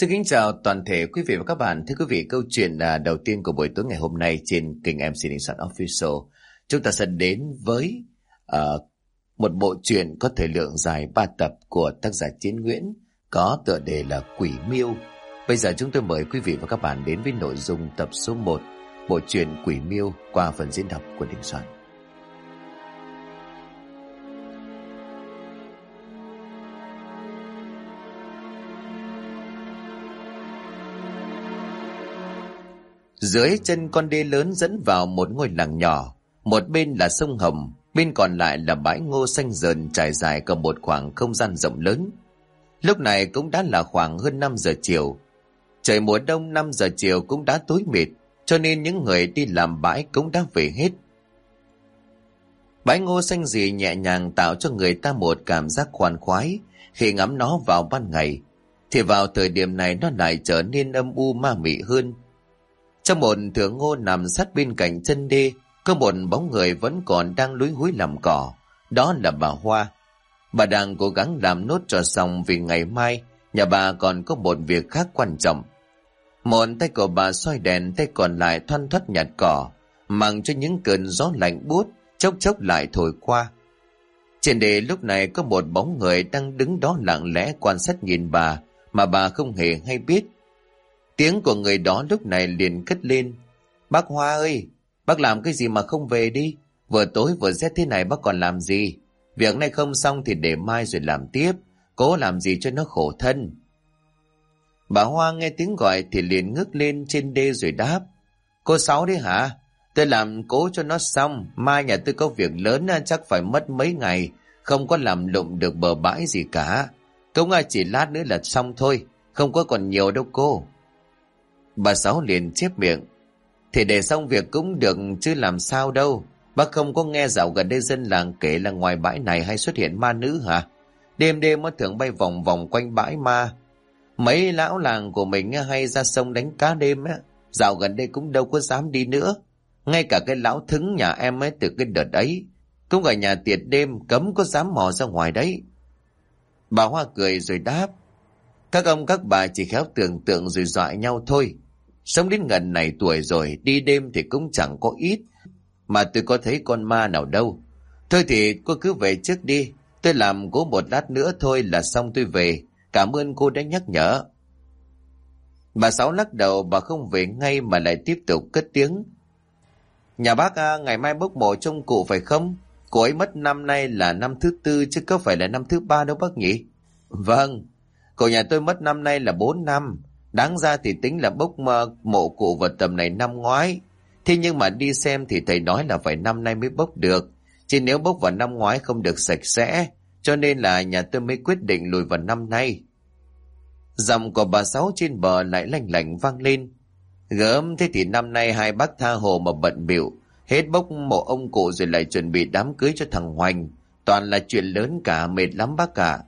Xin kính chào toàn thể quý vị và các bạn. Thưa quý vị, câu chuyện là đầu tiên của buổi tối ngày hôm nay trên kênh MC Đình Soạn Official. Chúng ta sẽ đến với uh, một bộ truyện có thời lượng dài 3 tập của tác giả Chiến Nguyễn có tựa đề là Quỷ Miêu. Bây giờ chúng tôi mời quý vị và các bạn đến với nội dung tập số 1 bộ truyện Quỷ Miêu qua phần diễn đọc của Đình Soạn. Dưới chân con đê lớn dẫn vào một ngôi làng nhỏ, một bên là sông Hồng, bên còn lại là bãi ngô xanh dờn trải dài cả một khoảng không gian rộng lớn. Lúc này cũng đã là khoảng hơn 5 giờ chiều. Trời mùa đông 5 giờ chiều cũng đã tối mịt, cho nên những người đi làm bãi cũng đã về hết. Bãi ngô xanh dị nhẹ nhàng tạo cho người ta một cảm giác khoan khoái khi ngắm nó vào ban ngày, thì vào thời điểm này nó lại trở nên âm u ma mị hơn, trong một thửa ngô nằm sát bên cạnh chân đê, có một bóng người vẫn còn đang lúi húi làm cỏ. Đó là bà Hoa. Bà đang cố gắng làm nốt cho xong vì ngày mai nhà bà còn có một việc khác quan trọng. Một tay của bà soi đèn, tay còn lại thoăn thoắt nhặt cỏ, mang cho những cơn gió lạnh buốt chốc chốc lại thổi qua. Trên đê lúc này có một bóng người đang đứng đó lặng lẽ quan sát nhìn bà mà bà không hề hay biết. Tiếng của người đó lúc này liền cất lên. Bác Hoa ơi, bác làm cái gì mà không về đi? Vừa tối vừa rét thế này bác còn làm gì? Việc này không xong thì để mai rồi làm tiếp. Cố làm gì cho nó khổ thân. Bà Hoa nghe tiếng gọi thì liền ngước lên trên đê rồi đáp. Cô Sáu đấy hả? Tôi làm cố cho nó xong. Mai nhà tôi có việc lớn à, chắc phải mất mấy ngày. Không có làm lụng được bờ bãi gì cả. Cũng à, chỉ lát nữa là xong thôi. Không có còn nhiều đâu cô. Bà Sáu liền chép miệng. Thì để xong việc cũng được, chứ làm sao đâu. Bác không có nghe dạo gần đây dân làng kể là ngoài bãi này hay xuất hiện ma nữ hả? Đêm đêm nó thường bay vòng vòng quanh bãi ma. Mấy lão làng của mình hay ra sông đánh cá đêm á. Dạo gần đây cũng đâu có dám đi nữa. Ngay cả cái lão thứng nhà em ấy từ cái đợt ấy. Cũng ở nhà tiệt đêm cấm có dám mò ra ngoài đấy. Bà Hoa cười rồi đáp. Các ông các bà chỉ khéo tưởng tượng rồi dọa nhau thôi. Sống đến gần này tuổi rồi, đi đêm thì cũng chẳng có ít. Mà tôi có thấy con ma nào đâu. Thôi thì cô cứ về trước đi. Tôi làm cố một lát nữa thôi là xong tôi về. Cảm ơn cô đã nhắc nhở. Bà Sáu lắc đầu bà không về ngay mà lại tiếp tục cất tiếng. Nhà bác à, ngày mai bốc mộ trông cụ phải không? Cô ấy mất năm nay là năm thứ tư chứ có phải là năm thứ ba đâu bác nhỉ? Vâng, cô nhà tôi mất năm nay là bốn năm. Đáng ra thì tính là bốc mộ cụ vào tầm này năm ngoái. Thế nhưng mà đi xem thì thầy nói là phải năm nay mới bốc được. Chỉ nếu bốc vào năm ngoái không được sạch sẽ, cho nên là nhà tôi mới quyết định lùi vào năm nay. Dòng của bà Sáu trên bờ lại lanh lành vang lên. Gớm thế thì năm nay hai bác tha hồ mà bận biểu hết bốc mộ ông cụ rồi lại chuẩn bị đám cưới cho thằng Hoành. Toàn là chuyện lớn cả, mệt lắm bác cả.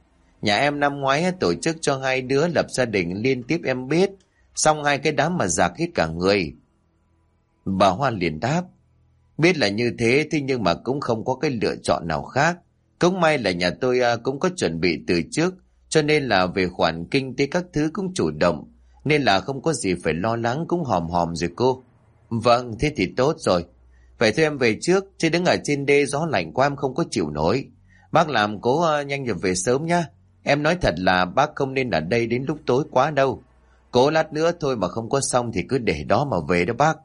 Nhà em năm ngoái tổ chức cho hai đứa lập gia đình liên tiếp em biết. Xong hai cái đám mà giặc hết cả người. Bà Hoa liền đáp. Biết là như thế thế nhưng mà cũng không có cái lựa chọn nào khác. Cũng may là nhà tôi à, cũng có chuẩn bị từ trước. Cho nên là về khoản kinh tế các thứ cũng chủ động. Nên là không có gì phải lo lắng cũng hòm hòm rồi cô. Vâng, thế thì tốt rồi. Vậy thôi em về trước, chứ đứng ở trên đê gió lạnh quá em không có chịu nổi. Bác làm cố uh, nhanh nhập về sớm nhá. Em nói thật là bác không nên ở đây đến lúc tối quá đâu. Cố lát nữa thôi mà không có xong thì cứ để đó mà về đó bác.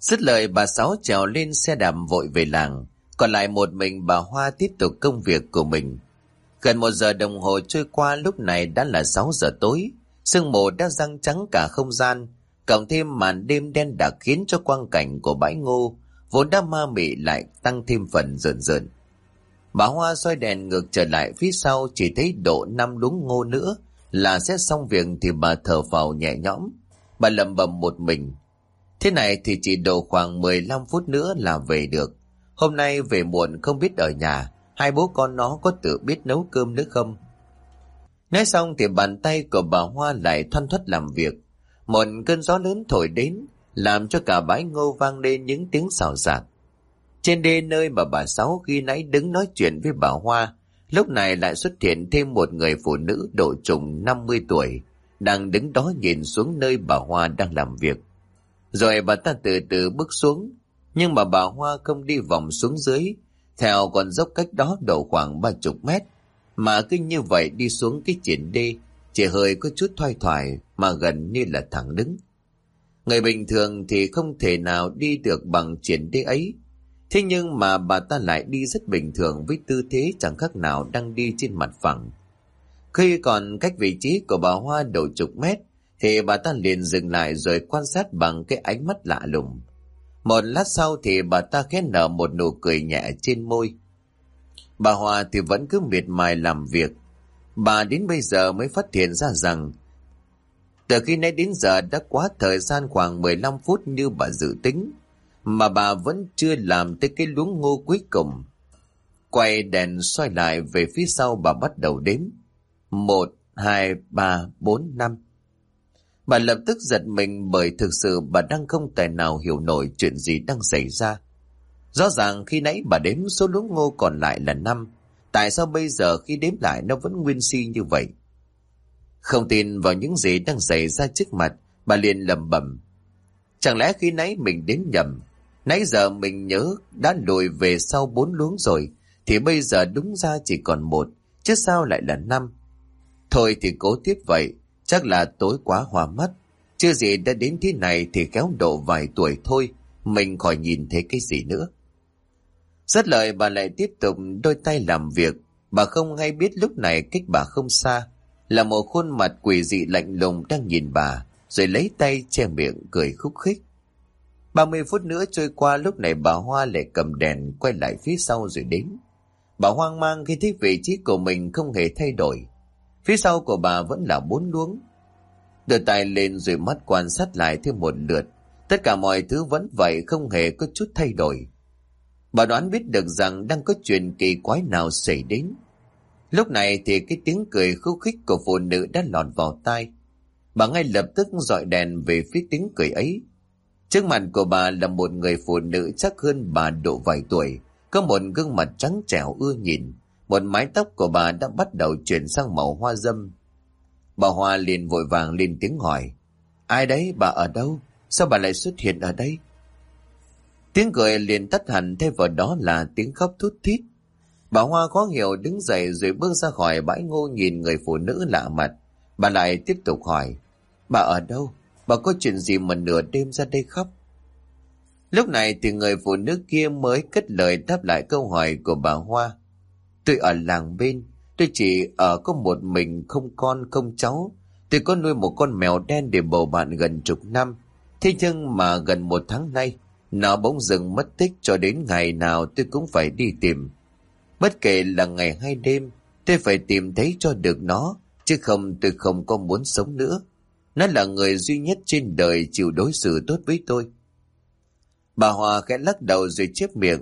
Dứt lời, bà Sáu trèo lên xe đạp vội về làng. Còn lại một mình bà Hoa tiếp tục công việc của mình. Gần một giờ đồng hồ trôi qua, lúc này đã là 6 giờ tối. Sương mù đã răng trắng cả không gian. Cộng thêm màn đêm đen đặc khiến cho quang cảnh của bãi ngô vốn đã ma mị lại tăng thêm phần rợn rợn. Bà Hoa soi đèn ngược trở lại phía sau chỉ thấy độ năm đúng ngô nữa là sẽ xong việc thì bà thở phào nhẹ nhõm. Bà lầm bầm một mình. Thế này thì chỉ độ khoảng 15 phút nữa là về được. Hôm nay về muộn không biết ở nhà, hai bố con nó có tự biết nấu cơm nữa không? Nói xong thì bàn tay của bà Hoa lại thoăn thoắt làm việc. Một cơn gió lớn thổi đến, làm cho cả bãi ngô vang lên những tiếng xào xạc. Trên đê nơi mà bà Sáu khi nãy đứng nói chuyện với bà Hoa, lúc này lại xuất hiện thêm một người phụ nữ độ trùng 50 tuổi, đang đứng đó nhìn xuống nơi bà Hoa đang làm việc. Rồi bà ta từ từ bước xuống, nhưng mà bà Hoa không đi vòng xuống dưới, theo con dốc cách đó độ khoảng ba chục mét, mà cứ như vậy đi xuống cái triển đê, chỉ hơi có chút thoai thoải mà gần như là thẳng đứng. Người bình thường thì không thể nào đi được bằng triển đê ấy, thế nhưng mà bà ta lại đi rất bình thường với tư thế chẳng khác nào đang đi trên mặt phẳng. Khi còn cách vị trí của bà Hoa đầu chục mét, thì bà ta liền dừng lại rồi quan sát bằng cái ánh mắt lạ lùng. Một lát sau thì bà ta khẽ nở một nụ cười nhẹ trên môi. Bà Hoa thì vẫn cứ miệt mài làm việc. Bà đến bây giờ mới phát hiện ra rằng từ khi nãy đến giờ đã quá thời gian khoảng 15 phút như bà dự tính, mà bà vẫn chưa làm tới cái luống ngô cuối cùng. Quay đèn xoay lại về phía sau bà bắt đầu đếm. Một, hai, ba, bốn, năm. Bà lập tức giật mình bởi thực sự bà đang không tài nào hiểu nổi chuyện gì đang xảy ra. Rõ ràng khi nãy bà đếm số luống ngô còn lại là năm, tại sao bây giờ khi đếm lại nó vẫn nguyên si như vậy? Không tin vào những gì đang xảy ra trước mặt, bà liền lầm bẩm. Chẳng lẽ khi nãy mình đếm nhầm, nãy giờ mình nhớ đã lùi về sau bốn luống rồi, thì bây giờ đúng ra chỉ còn một, chứ sao lại là năm? Thôi thì cố tiếp vậy, chắc là tối quá hòa mắt. Chưa gì đã đến thế này thì kéo độ vài tuổi thôi, mình khỏi nhìn thấy cái gì nữa. Rất lời bà lại tiếp tục đôi tay làm việc, bà không hay biết lúc này cách bà không xa, là một khuôn mặt quỷ dị lạnh lùng đang nhìn bà, rồi lấy tay che miệng cười khúc khích. 30 phút nữa trôi qua, lúc này bà Hoa lại cầm đèn quay lại phía sau rồi đến. Bà hoang mang khi thấy vị trí của mình không hề thay đổi. Phía sau của bà vẫn là bốn luống. Đưa tay lên rồi mắt quan sát lại thêm một lượt. Tất cả mọi thứ vẫn vậy, không hề có chút thay đổi. Bà đoán biết được rằng đang có chuyện kỳ quái nào xảy đến. Lúc này thì cái tiếng cười khúc khích của phụ nữ đã lọt vào tai. Bà ngay lập tức dọi đèn về phía tiếng cười ấy. Trước mặt của bà là một người phụ nữ chắc hơn bà độ vài tuổi, có một gương mặt trắng trẻo ưa nhìn, một mái tóc của bà đã bắt đầu chuyển sang màu hoa dâm. Bà Hoa liền vội vàng lên tiếng hỏi, ai đấy, bà ở đâu? Sao bà lại xuất hiện ở đây? Tiếng cười liền tắt hẳn thay vào đó là tiếng khóc thút thít. Bà Hoa khó hiểu đứng dậy rồi bước ra khỏi bãi ngô nhìn người phụ nữ lạ mặt. Bà lại tiếp tục hỏi, bà ở đâu? Bà có chuyện gì mà nửa đêm ra đây khóc? Lúc này thì người phụ nữ kia mới cất lời đáp lại câu hỏi của bà Hoa. Tôi ở làng bên, tôi chỉ ở có một mình không con không cháu. Tôi có nuôi một con mèo đen để bầu bạn gần chục năm. Thế nhưng mà gần một tháng nay, nó bỗng dừng mất tích cho đến ngày nào tôi cũng phải đi tìm. Bất kể là ngày hay đêm, tôi phải tìm thấy cho được nó, chứ không tôi không có muốn sống nữa. Nó là người duy nhất trên đời chịu đối xử tốt với tôi. Bà Hòa khẽ lắc đầu rồi chép miệng.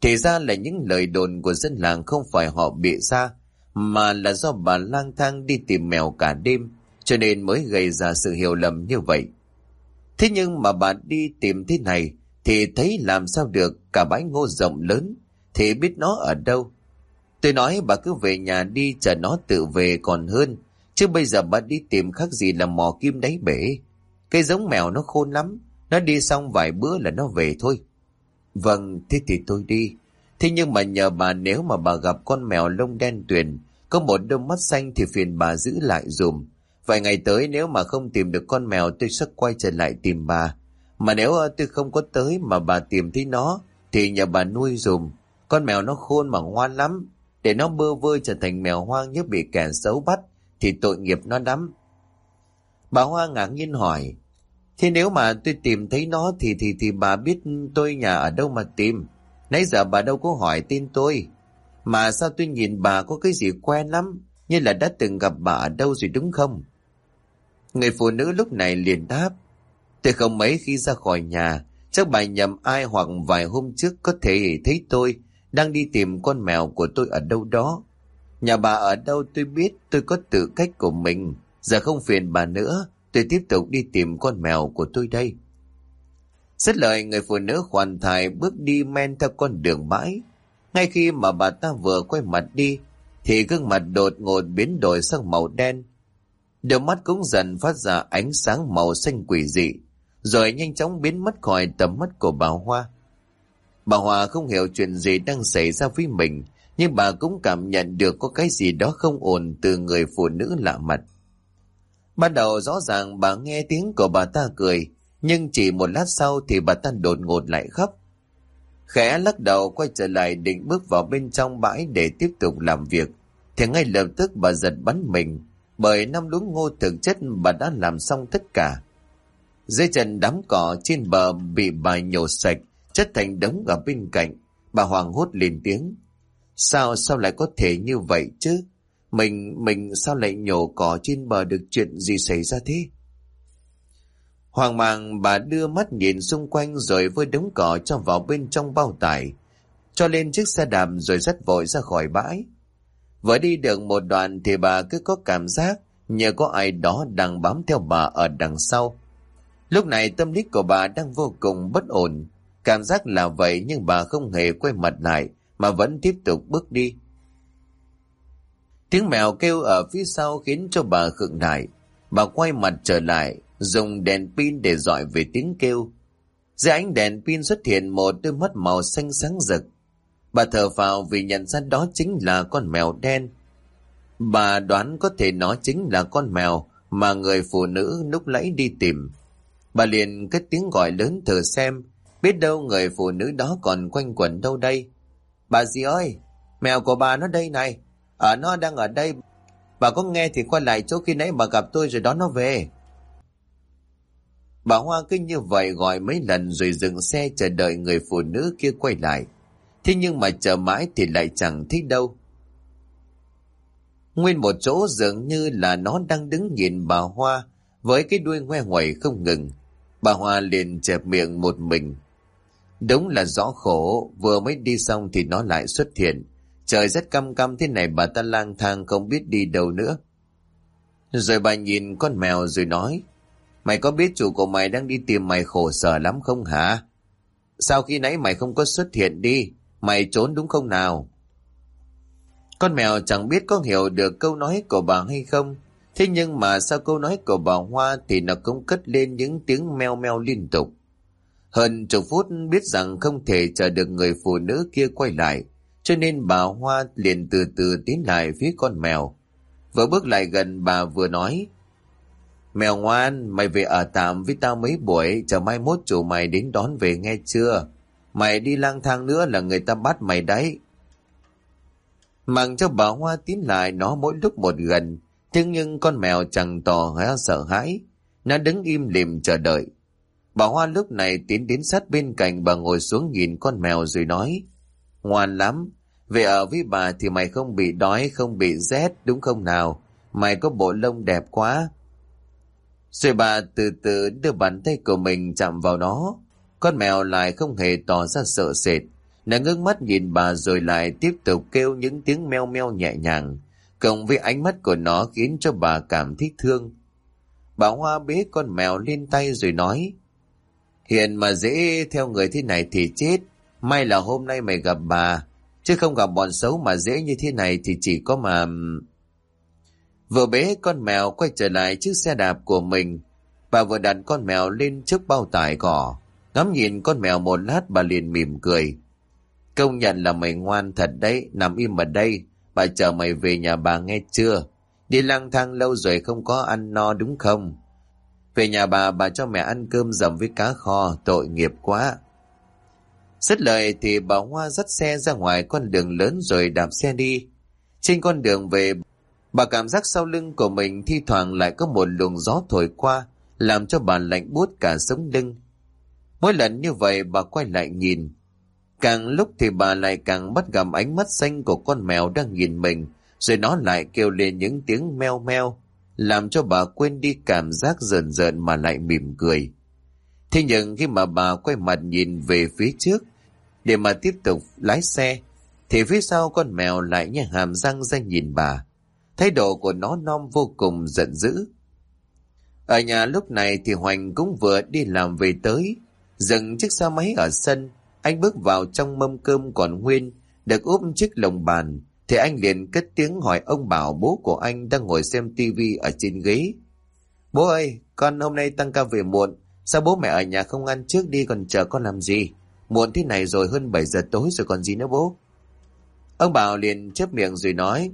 Thì ra là những lời đồn của dân làng không phải họ bịa ra, mà là do bà lang thang đi tìm mèo cả đêm, cho nên mới gây ra sự hiểu lầm như vậy. Thế nhưng mà bà đi tìm thế này, thì thấy làm sao được cả bãi ngô rộng lớn, thì biết nó ở đâu. Tôi nói bà cứ về nhà đi chờ nó tự về còn hơn, chứ bây giờ bà đi tìm khác gì là mò kim đáy bể. cái giống mèo nó khôn lắm, nó đi xong vài bữa là nó về thôi. Vâng, thế thì tôi đi. Thế nhưng mà nhờ bà nếu mà bà gặp con mèo lông đen tuyền, có một đôi mắt xanh thì phiền bà giữ lại dùm. Vài ngày tới nếu mà không tìm được con mèo tôi sẽ quay trở lại tìm bà. Mà nếu ờ, tôi không có tới mà bà tìm thấy nó, thì nhờ bà nuôi dùm. Con mèo nó khôn mà ngoan lắm. Để nó bơ vơ trở thành mèo hoang như bị kẻ xấu bắt, thì tội nghiệp nó lắm. Bà Hoa ngạc nhiên hỏi, Thế nếu mà tôi tìm thấy nó thì thì thì bà biết tôi nhà ở đâu mà tìm. Nãy giờ bà đâu có hỏi tin tôi. Mà sao tôi nhìn bà có cái gì quen lắm, như là đã từng gặp bà ở đâu rồi đúng không? Người phụ nữ lúc này liền đáp. Tôi không mấy khi ra khỏi nhà, chắc bà nhầm ai hoặc vài hôm trước có thể thấy tôi đang đi tìm con mèo của tôi ở đâu đó. Nhà bà ở đâu tôi biết tôi có tự cách của mình, giờ không phiền bà nữa, tôi tiếp tục đi tìm con mèo của tôi đây. Xét lời người phụ nữ hoàn thải bước đi men theo con đường bãi. Ngay khi mà bà ta vừa quay mặt đi, thì gương mặt đột ngột biến đổi sang màu đen. đôi mắt cũng dần phát ra ánh sáng màu xanh quỷ dị, rồi nhanh chóng biến mất khỏi tầm mắt của bà Hoa. Bà Hoa không hiểu chuyện gì đang xảy ra với mình, nhưng bà cũng cảm nhận được có cái gì đó không ổn từ người phụ nữ lạ mặt. Ban đầu rõ ràng bà nghe tiếng của bà ta cười, nhưng chỉ một lát sau thì bà ta đột ngột lại khóc. Khẽ lắc đầu quay trở lại định bước vào bên trong bãi để tiếp tục làm việc, thì ngay lập tức bà giật bắn mình, bởi năm luống ngô thực chất bà đã làm xong tất cả. Dưới chân đám cỏ trên bờ bị bà nhổ sạch, chất thành đống ở bên cạnh, bà hoàng hốt lên tiếng. Sao, sao lại có thể như vậy chứ? Mình, mình sao lại nhổ cỏ trên bờ được chuyện gì xảy ra thế? Hoàng mang bà đưa mắt nhìn xung quanh rồi vơi đống cỏ cho vào bên trong bao tải, cho lên chiếc xe đạp rồi dắt vội ra khỏi bãi. Vừa đi được một đoạn thì bà cứ có cảm giác như có ai đó đang bám theo bà ở đằng sau. Lúc này tâm lý của bà đang vô cùng bất ổn. Cảm giác là vậy nhưng bà không hề quay mặt lại mà vẫn tiếp tục bước đi. Tiếng mèo kêu ở phía sau khiến cho bà khựng lại. Bà quay mặt trở lại, dùng đèn pin để dọi về tiếng kêu. Dưới ánh đèn pin xuất hiện một đôi mắt màu xanh sáng rực. Bà thở vào vì nhận ra đó chính là con mèo đen. Bà đoán có thể nó chính là con mèo mà người phụ nữ lúc nãy đi tìm. Bà liền cất tiếng gọi lớn thử xem, biết đâu người phụ nữ đó còn quanh quẩn đâu đây. Bà dì ơi, mèo của bà nó đây này, ở nó đang ở đây. Bà có nghe thì quay lại chỗ khi nãy bà gặp tôi rồi đón nó về. Bà Hoa cứ như vậy gọi mấy lần rồi dừng xe chờ đợi người phụ nữ kia quay lại. Thế nhưng mà chờ mãi thì lại chẳng thích đâu. Nguyên một chỗ dường như là nó đang đứng nhìn bà Hoa với cái đuôi ngoe ngoẩy không ngừng. Bà Hoa liền chẹp miệng một mình. Đúng là rõ khổ, vừa mới đi xong thì nó lại xuất hiện. Trời rất căm căm thế này bà ta lang thang không biết đi đâu nữa. Rồi bà nhìn con mèo rồi nói, Mày có biết chủ của mày đang đi tìm mày khổ sở lắm không hả? Sao khi nãy mày không có xuất hiện đi? Mày trốn đúng không nào? Con mèo chẳng biết có hiểu được câu nói của bà hay không. Thế nhưng mà sau câu nói của bà Hoa thì nó cũng cất lên những tiếng meo meo liên tục. Hơn chục phút biết rằng không thể chờ được người phụ nữ kia quay lại, cho nên bà Hoa liền từ từ tiến lại phía con mèo. Vừa bước lại gần bà vừa nói, Mèo ngoan, mày về ở tạm với tao mấy buổi, chờ mai mốt chủ mày đến đón về nghe chưa? Mày đi lang thang nữa là người ta bắt mày đấy. Mặc cho bà Hoa tiến lại nó mỗi lúc một gần, thế nhưng con mèo chẳng tỏ ra sợ hãi. Nó đứng im lìm chờ đợi. Bà Hoa lúc này tiến đến sát bên cạnh bà ngồi xuống nhìn con mèo rồi nói. Ngoan lắm, về ở với bà thì mày không bị đói, không bị rét, đúng không nào? Mày có bộ lông đẹp quá. Rồi bà từ từ đưa bàn tay của mình chạm vào nó. Con mèo lại không hề tỏ ra sợ sệt. Nó ngước mắt nhìn bà rồi lại tiếp tục kêu những tiếng meo meo nhẹ nhàng. Cộng với ánh mắt của nó khiến cho bà cảm thích thương. Bà Hoa bế con mèo lên tay rồi nói. Hiện mà dễ theo người thế này thì chết. May là hôm nay mày gặp bà. Chứ không gặp bọn xấu mà dễ như thế này thì chỉ có mà... Vừa bế con mèo quay trở lại chiếc xe đạp của mình. Bà vừa đặt con mèo lên trước bao tải cỏ. Ngắm nhìn con mèo một lát bà liền mỉm cười. Công nhận là mày ngoan thật đấy, nằm im ở đây. Bà chờ mày về nhà bà nghe chưa? Đi lang thang lâu rồi không có ăn no đúng không? Về nhà bà, bà cho mẹ ăn cơm dầm với cá kho, tội nghiệp quá. Rất lời thì bà Hoa dắt xe ra ngoài con đường lớn rồi đạp xe đi. Trên con đường về, bà cảm giác sau lưng của mình thi thoảng lại có một luồng gió thổi qua, làm cho bà lạnh buốt cả sống lưng. Mỗi lần như vậy bà quay lại nhìn. Càng lúc thì bà lại càng bắt gặp ánh mắt xanh của con mèo đang nhìn mình, rồi nó lại kêu lên những tiếng meo meo, làm cho bà quên đi cảm giác rờn rợn mà lại mỉm cười. Thế nhưng khi mà bà quay mặt nhìn về phía trước, để mà tiếp tục lái xe, thì phía sau con mèo lại nhả hàm răng ra nhìn bà. Thái độ của nó non vô cùng giận dữ. Ở nhà lúc này thì Hoành cũng vừa đi làm về tới, dừng chiếc xe máy ở sân, anh bước vào trong mâm cơm còn nguyên, được úp chiếc lồng bàn, thì anh liền cất tiếng hỏi ông Bảo bố của anh đang ngồi xem tivi ở trên ghế. Bố ơi, con hôm nay tăng ca về muộn, sao bố mẹ ở nhà không ăn trước đi còn chờ con làm gì? Muộn thế này rồi hơn 7 giờ tối rồi còn gì nữa bố? Ông Bảo liền chép miệng rồi nói,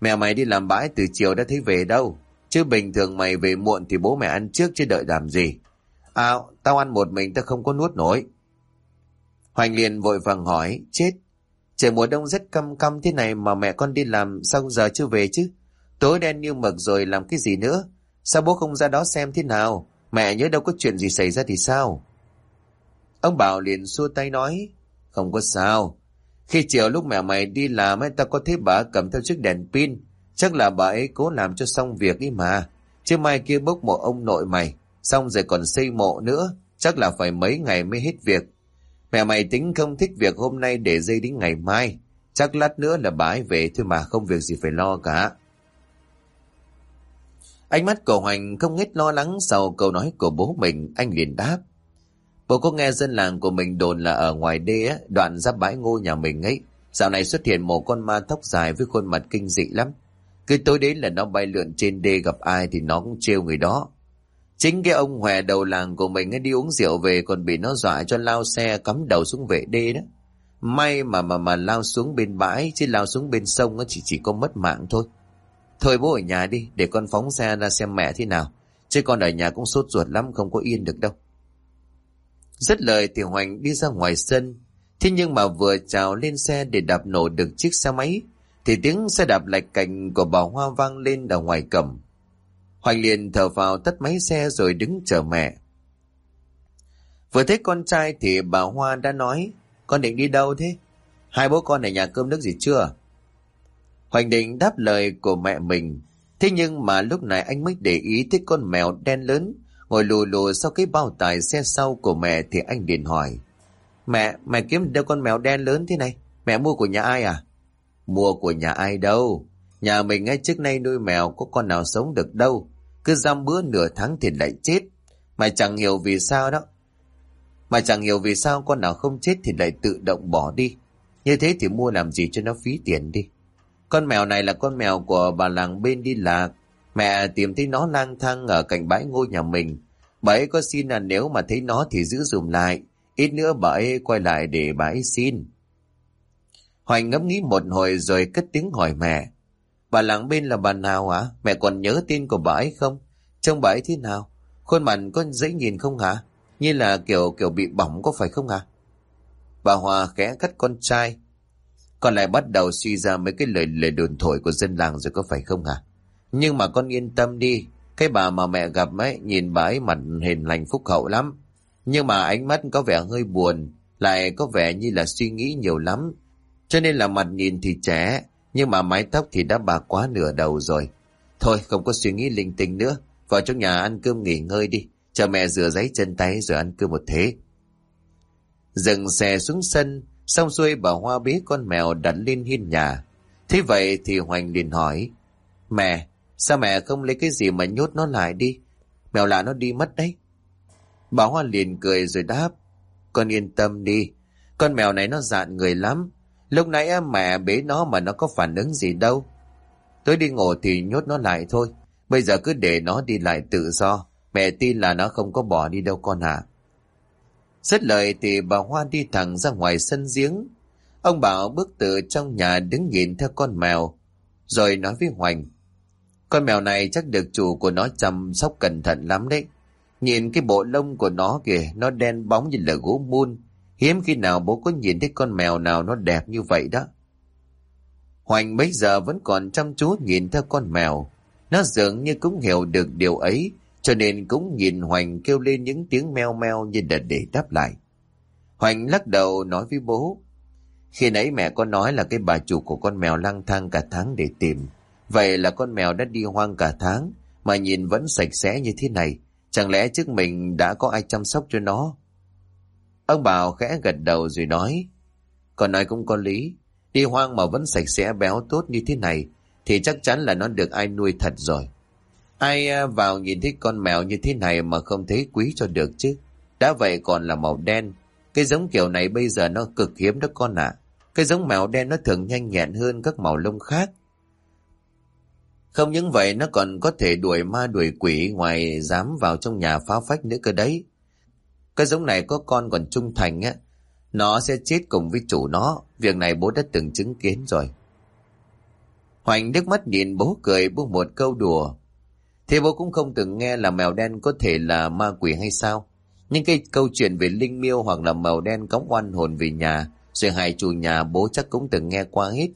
mẹ mày đi làm bãi từ chiều đã thấy về đâu, chứ bình thường mày về muộn thì bố mẹ ăn trước chứ đợi làm gì. À, tao ăn một mình tao không có nuốt nổi. Hoành liền vội vàng hỏi, chết, trời mùa đông rất căm căm thế này mà mẹ con đi làm sao giờ chưa về chứ? Tối đen như mực rồi làm cái gì nữa? Sao bố không ra đó xem thế nào? Mẹ nhớ đâu có chuyện gì xảy ra thì sao? Ông Bảo liền xua tay nói, không có sao. Khi chiều lúc mẹ mày đi làm ấy ta có thấy bà cầm theo chiếc đèn pin. Chắc là bà ấy cố làm cho xong việc đi mà. Chứ mai kia bốc mộ ông nội mày. Xong rồi còn xây mộ nữa. Chắc là phải mấy ngày mới hết việc. Mẹ mày tính không thích việc hôm nay để dây đến ngày mai. Chắc lát nữa là bà ấy về thôi mà không việc gì phải lo cả. Ánh mắt của Hoành không hết lo lắng sau câu nói của bố mình, anh liền đáp. Bố có nghe dân làng của mình đồn là ở ngoài đê á, đoạn giáp bãi ngô nhà mình ấy. Dạo này xuất hiện một con ma tóc dài với khuôn mặt kinh dị lắm. Cứ tối đến là nó bay lượn trên đê gặp ai thì nó cũng trêu người đó. Chính cái ông hòe đầu làng của mình ấy đi uống rượu về còn bị nó dọa cho lao xe cắm đầu xuống vệ đê đó. May mà mà mà lao xuống bên bãi chứ lao xuống bên sông nó chỉ chỉ có mất mạng thôi. Thôi bố ở nhà đi để con phóng xe ra xem mẹ thế nào. Chứ con ở nhà cũng sốt ruột lắm không có yên được đâu. Rất lời thì Hoành đi ra ngoài sân. Thế nhưng mà vừa trào lên xe để đạp nổ được chiếc xe máy, thì tiếng xe đạp lạch cạnh của bà Hoa vang lên ở ngoài cầm. Hoành liền thở vào tắt máy xe rồi đứng chờ mẹ. Vừa thấy con trai thì bà Hoa đã nói, con định đi đâu thế? Hai bố con ở nhà cơm nước gì chưa? Hoành định đáp lời của mẹ mình, thế nhưng mà lúc này anh mới để ý thấy con mèo đen lớn Ngồi lù lù sau cái bao tải xe sau của mẹ thì anh liền hỏi. Mẹ, mẹ kiếm đâu con mèo đen lớn thế này? Mẹ mua của nhà ai à? Mua của nhà ai đâu? Nhà mình ngay trước nay nuôi mèo có con nào sống được đâu. Cứ giam bữa nửa tháng thì lại chết. mày chẳng hiểu vì sao đó. mày chẳng hiểu vì sao con nào không chết thì lại tự động bỏ đi. Như thế thì mua làm gì cho nó phí tiền đi. Con mèo này là con mèo của bà làng bên đi lạc. Mẹ tìm thấy nó lang thang ở cạnh bãi ngôi nhà mình. Bà ấy có xin là nếu mà thấy nó thì giữ dùm lại. Ít nữa bà ấy quay lại để bà ấy xin. Hoành ngẫm nghĩ một hồi rồi cất tiếng hỏi mẹ. Bà làng bên là bà nào hả? Mẹ còn nhớ tin của bà ấy không? Trông bà ấy thế nào? Khuôn mặt có dễ nhìn không hả? Như là kiểu kiểu bị bỏng có phải không hả? Bà Hòa khẽ cắt con trai. Còn lại bắt đầu suy ra mấy cái lời lời đồn thổi của dân làng rồi có phải không hả? Nhưng mà con yên tâm đi, cái bà mà mẹ gặp ấy, nhìn bà ấy mặt hiền lành phúc hậu lắm. Nhưng mà ánh mắt có vẻ hơi buồn, lại có vẻ như là suy nghĩ nhiều lắm. Cho nên là mặt nhìn thì trẻ, nhưng mà mái tóc thì đã bạc quá nửa đầu rồi. Thôi không có suy nghĩ linh tinh nữa, vào trong nhà ăn cơm nghỉ ngơi đi, chờ mẹ rửa giấy chân tay rồi ăn cơm một thế. Dừng xe xuống sân, xong xuôi bà Hoa bế con mèo đặt lên hiên nhà. Thế vậy thì Hoành liền hỏi, Mẹ, Sao mẹ không lấy cái gì mà nhốt nó lại đi? Mèo lạ nó đi mất đấy. Bà Hoa liền cười rồi đáp. Con yên tâm đi. Con mèo này nó dạn người lắm. Lúc nãy mẹ bế nó mà nó có phản ứng gì đâu. Tôi đi ngủ thì nhốt nó lại thôi. Bây giờ cứ để nó đi lại tự do. Mẹ tin là nó không có bỏ đi đâu con hả. À. Rất lời thì bà Hoa đi thẳng ra ngoài sân giếng. Ông Bảo bước từ trong nhà đứng nhìn theo con mèo. Rồi nói với Hoành. Con mèo này chắc được chủ của nó chăm sóc cẩn thận lắm đấy. Nhìn cái bộ lông của nó kìa, nó đen bóng như là gỗ mun. Hiếm khi nào bố có nhìn thấy con mèo nào nó đẹp như vậy đó. Hoành bây giờ vẫn còn chăm chú nhìn theo con mèo. Nó dường như cũng hiểu được điều ấy, cho nên cũng nhìn Hoành kêu lên những tiếng meo meo như đợt để đáp lại. Hoành lắc đầu nói với bố. Khi nãy mẹ có nói là cái bà chủ của con mèo lang thang cả tháng để tìm. Vậy là con mèo đã đi hoang cả tháng, mà nhìn vẫn sạch sẽ như thế này. Chẳng lẽ trước mình đã có ai chăm sóc cho nó? Ông Bảo khẽ gật đầu rồi nói, còn nói cũng có lý, đi hoang mà vẫn sạch sẽ béo tốt như thế này, thì chắc chắn là nó được ai nuôi thật rồi. Ai à, vào nhìn thấy con mèo như thế này mà không thấy quý cho được chứ. Đã vậy còn là màu đen, cái giống kiểu này bây giờ nó cực hiếm đó con ạ. Cái giống mèo đen nó thường nhanh nhẹn hơn các màu lông khác. Không những vậy nó còn có thể đuổi ma đuổi quỷ ngoài dám vào trong nhà phá phách nữa cơ đấy. Cái giống này có con còn trung thành á, nó sẽ chết cùng với chủ nó, việc này bố đã từng chứng kiến rồi. Hoành nước mắt nhìn bố cười buông một câu đùa. Thế bố cũng không từng nghe là mèo đen có thể là ma quỷ hay sao? Nhưng cái câu chuyện về linh miêu hoặc là mèo đen cống oan hồn về nhà, rồi hại chủ nhà bố chắc cũng từng nghe qua hết.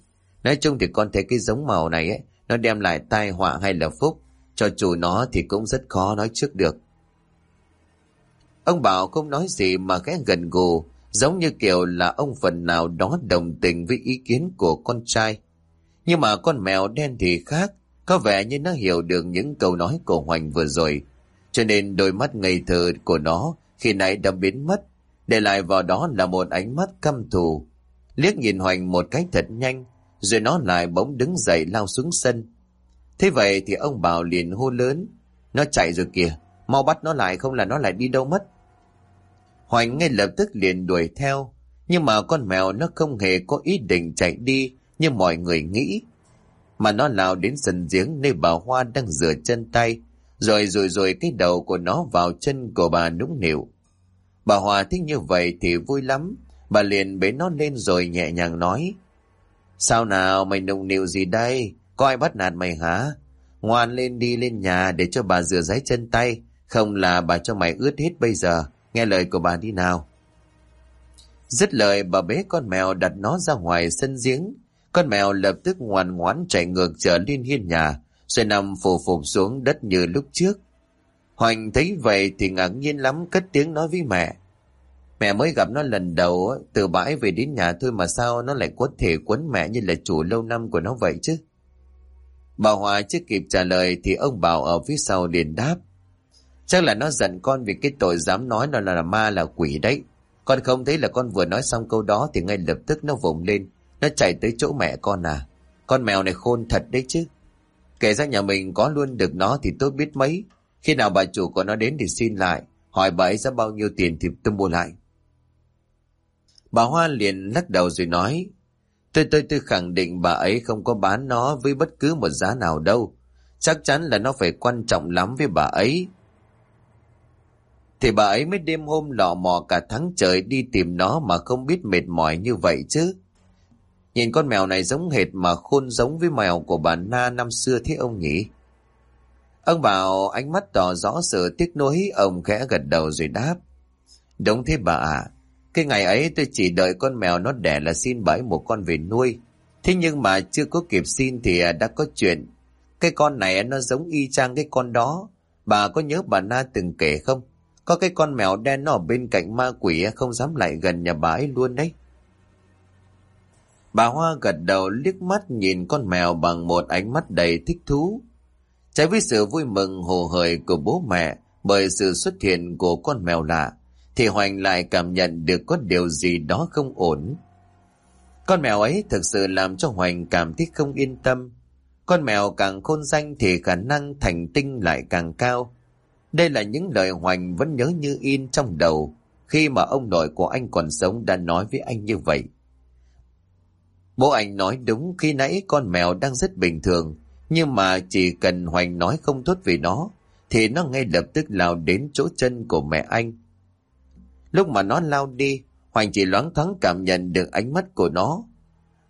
Nói chung thì con thấy cái giống màu này ấy, nó đem lại tai họa hay là phúc, cho chủ nó thì cũng rất khó nói trước được. Ông Bảo không nói gì mà ghé gần gù, giống như kiểu là ông phần nào đó đồng tình với ý kiến của con trai. Nhưng mà con mèo đen thì khác, có vẻ như nó hiểu được những câu nói của Hoành vừa rồi, cho nên đôi mắt ngây thơ của nó khi nãy đã biến mất, để lại vào đó là một ánh mắt căm thù. Liếc nhìn Hoành một cách thật nhanh, rồi nó lại bỗng đứng dậy lao xuống sân. Thế vậy thì ông Bảo liền hô lớn, nó chạy rồi kìa, mau bắt nó lại không là nó lại đi đâu mất. Hoành ngay lập tức liền đuổi theo, nhưng mà con mèo nó không hề có ý định chạy đi như mọi người nghĩ. Mà nó lao đến sân giếng nơi bà Hoa đang rửa chân tay, rồi rồi rồi cái đầu của nó vào chân của bà nũng nịu. Bà Hoa thích như vậy thì vui lắm, bà liền bế nó lên rồi nhẹ nhàng nói. Sao nào mày nũng nịu gì đây? Có ai bắt nạt mày hả? Ngoan lên đi lên nhà để cho bà rửa giấy chân tay, không là bà cho mày ướt hết bây giờ. Nghe lời của bà đi nào. Dứt lời bà bế con mèo đặt nó ra ngoài sân giếng. Con mèo lập tức ngoan ngoãn chạy ngược trở lên hiên nhà, rồi nằm phù phục xuống đất như lúc trước. Hoành thấy vậy thì ngạc nhiên lắm cất tiếng nói với mẹ. Mẹ mới gặp nó lần đầu, từ bãi về đến nhà thôi mà sao nó lại có thể quấn mẹ như là chủ lâu năm của nó vậy chứ? Bà Hòa chưa kịp trả lời thì ông Bảo ở phía sau liền đáp. Chắc là nó giận con vì cái tội dám nói nó là ma, là quỷ đấy. Con không thấy là con vừa nói xong câu đó thì ngay lập tức nó vùng lên. Nó chạy tới chỗ mẹ con à. Con mèo này khôn thật đấy chứ. Kể ra nhà mình có luôn được nó thì tôi biết mấy. Khi nào bà chủ của nó đến thì xin lại. Hỏi bà ấy ra bao nhiêu tiền thì tôi mua lại. Bà Hoa liền lắc đầu rồi nói. Tôi tôi tôi khẳng định bà ấy không có bán nó với bất cứ một giá nào đâu. Chắc chắn là nó phải quan trọng lắm với bà ấy thì bà ấy mới đêm hôm lọ mò cả tháng trời đi tìm nó mà không biết mệt mỏi như vậy chứ. Nhìn con mèo này giống hệt mà khôn giống với mèo của bà Na năm xưa thế ông nhỉ? Ông bảo ánh mắt tỏ rõ sự tiếc nuối, ông khẽ gật đầu rồi đáp. Đúng thế bà ạ, cái ngày ấy tôi chỉ đợi con mèo nó đẻ là xin bà một con về nuôi. Thế nhưng mà chưa có kịp xin thì à, đã có chuyện. Cái con này nó giống y chang cái con đó. Bà có nhớ bà Na từng kể không? Có cái con mèo đen nó ở bên cạnh ma quỷ không dám lại gần nhà bà ấy luôn đấy. Bà Hoa gật đầu liếc mắt nhìn con mèo bằng một ánh mắt đầy thích thú. Trái với sự vui mừng hồ hởi của bố mẹ bởi sự xuất hiện của con mèo lạ, thì Hoành lại cảm nhận được có điều gì đó không ổn. Con mèo ấy thực sự làm cho Hoành cảm thấy không yên tâm. Con mèo càng khôn danh thì khả năng thành tinh lại càng cao. Đây là những lời Hoành vẫn nhớ như in trong đầu khi mà ông nội của anh còn sống đã nói với anh như vậy. Bố anh nói đúng khi nãy con mèo đang rất bình thường, nhưng mà chỉ cần Hoành nói không tốt về nó, thì nó ngay lập tức lao đến chỗ chân của mẹ anh. Lúc mà nó lao đi, Hoành chỉ loáng thoáng cảm nhận được ánh mắt của nó.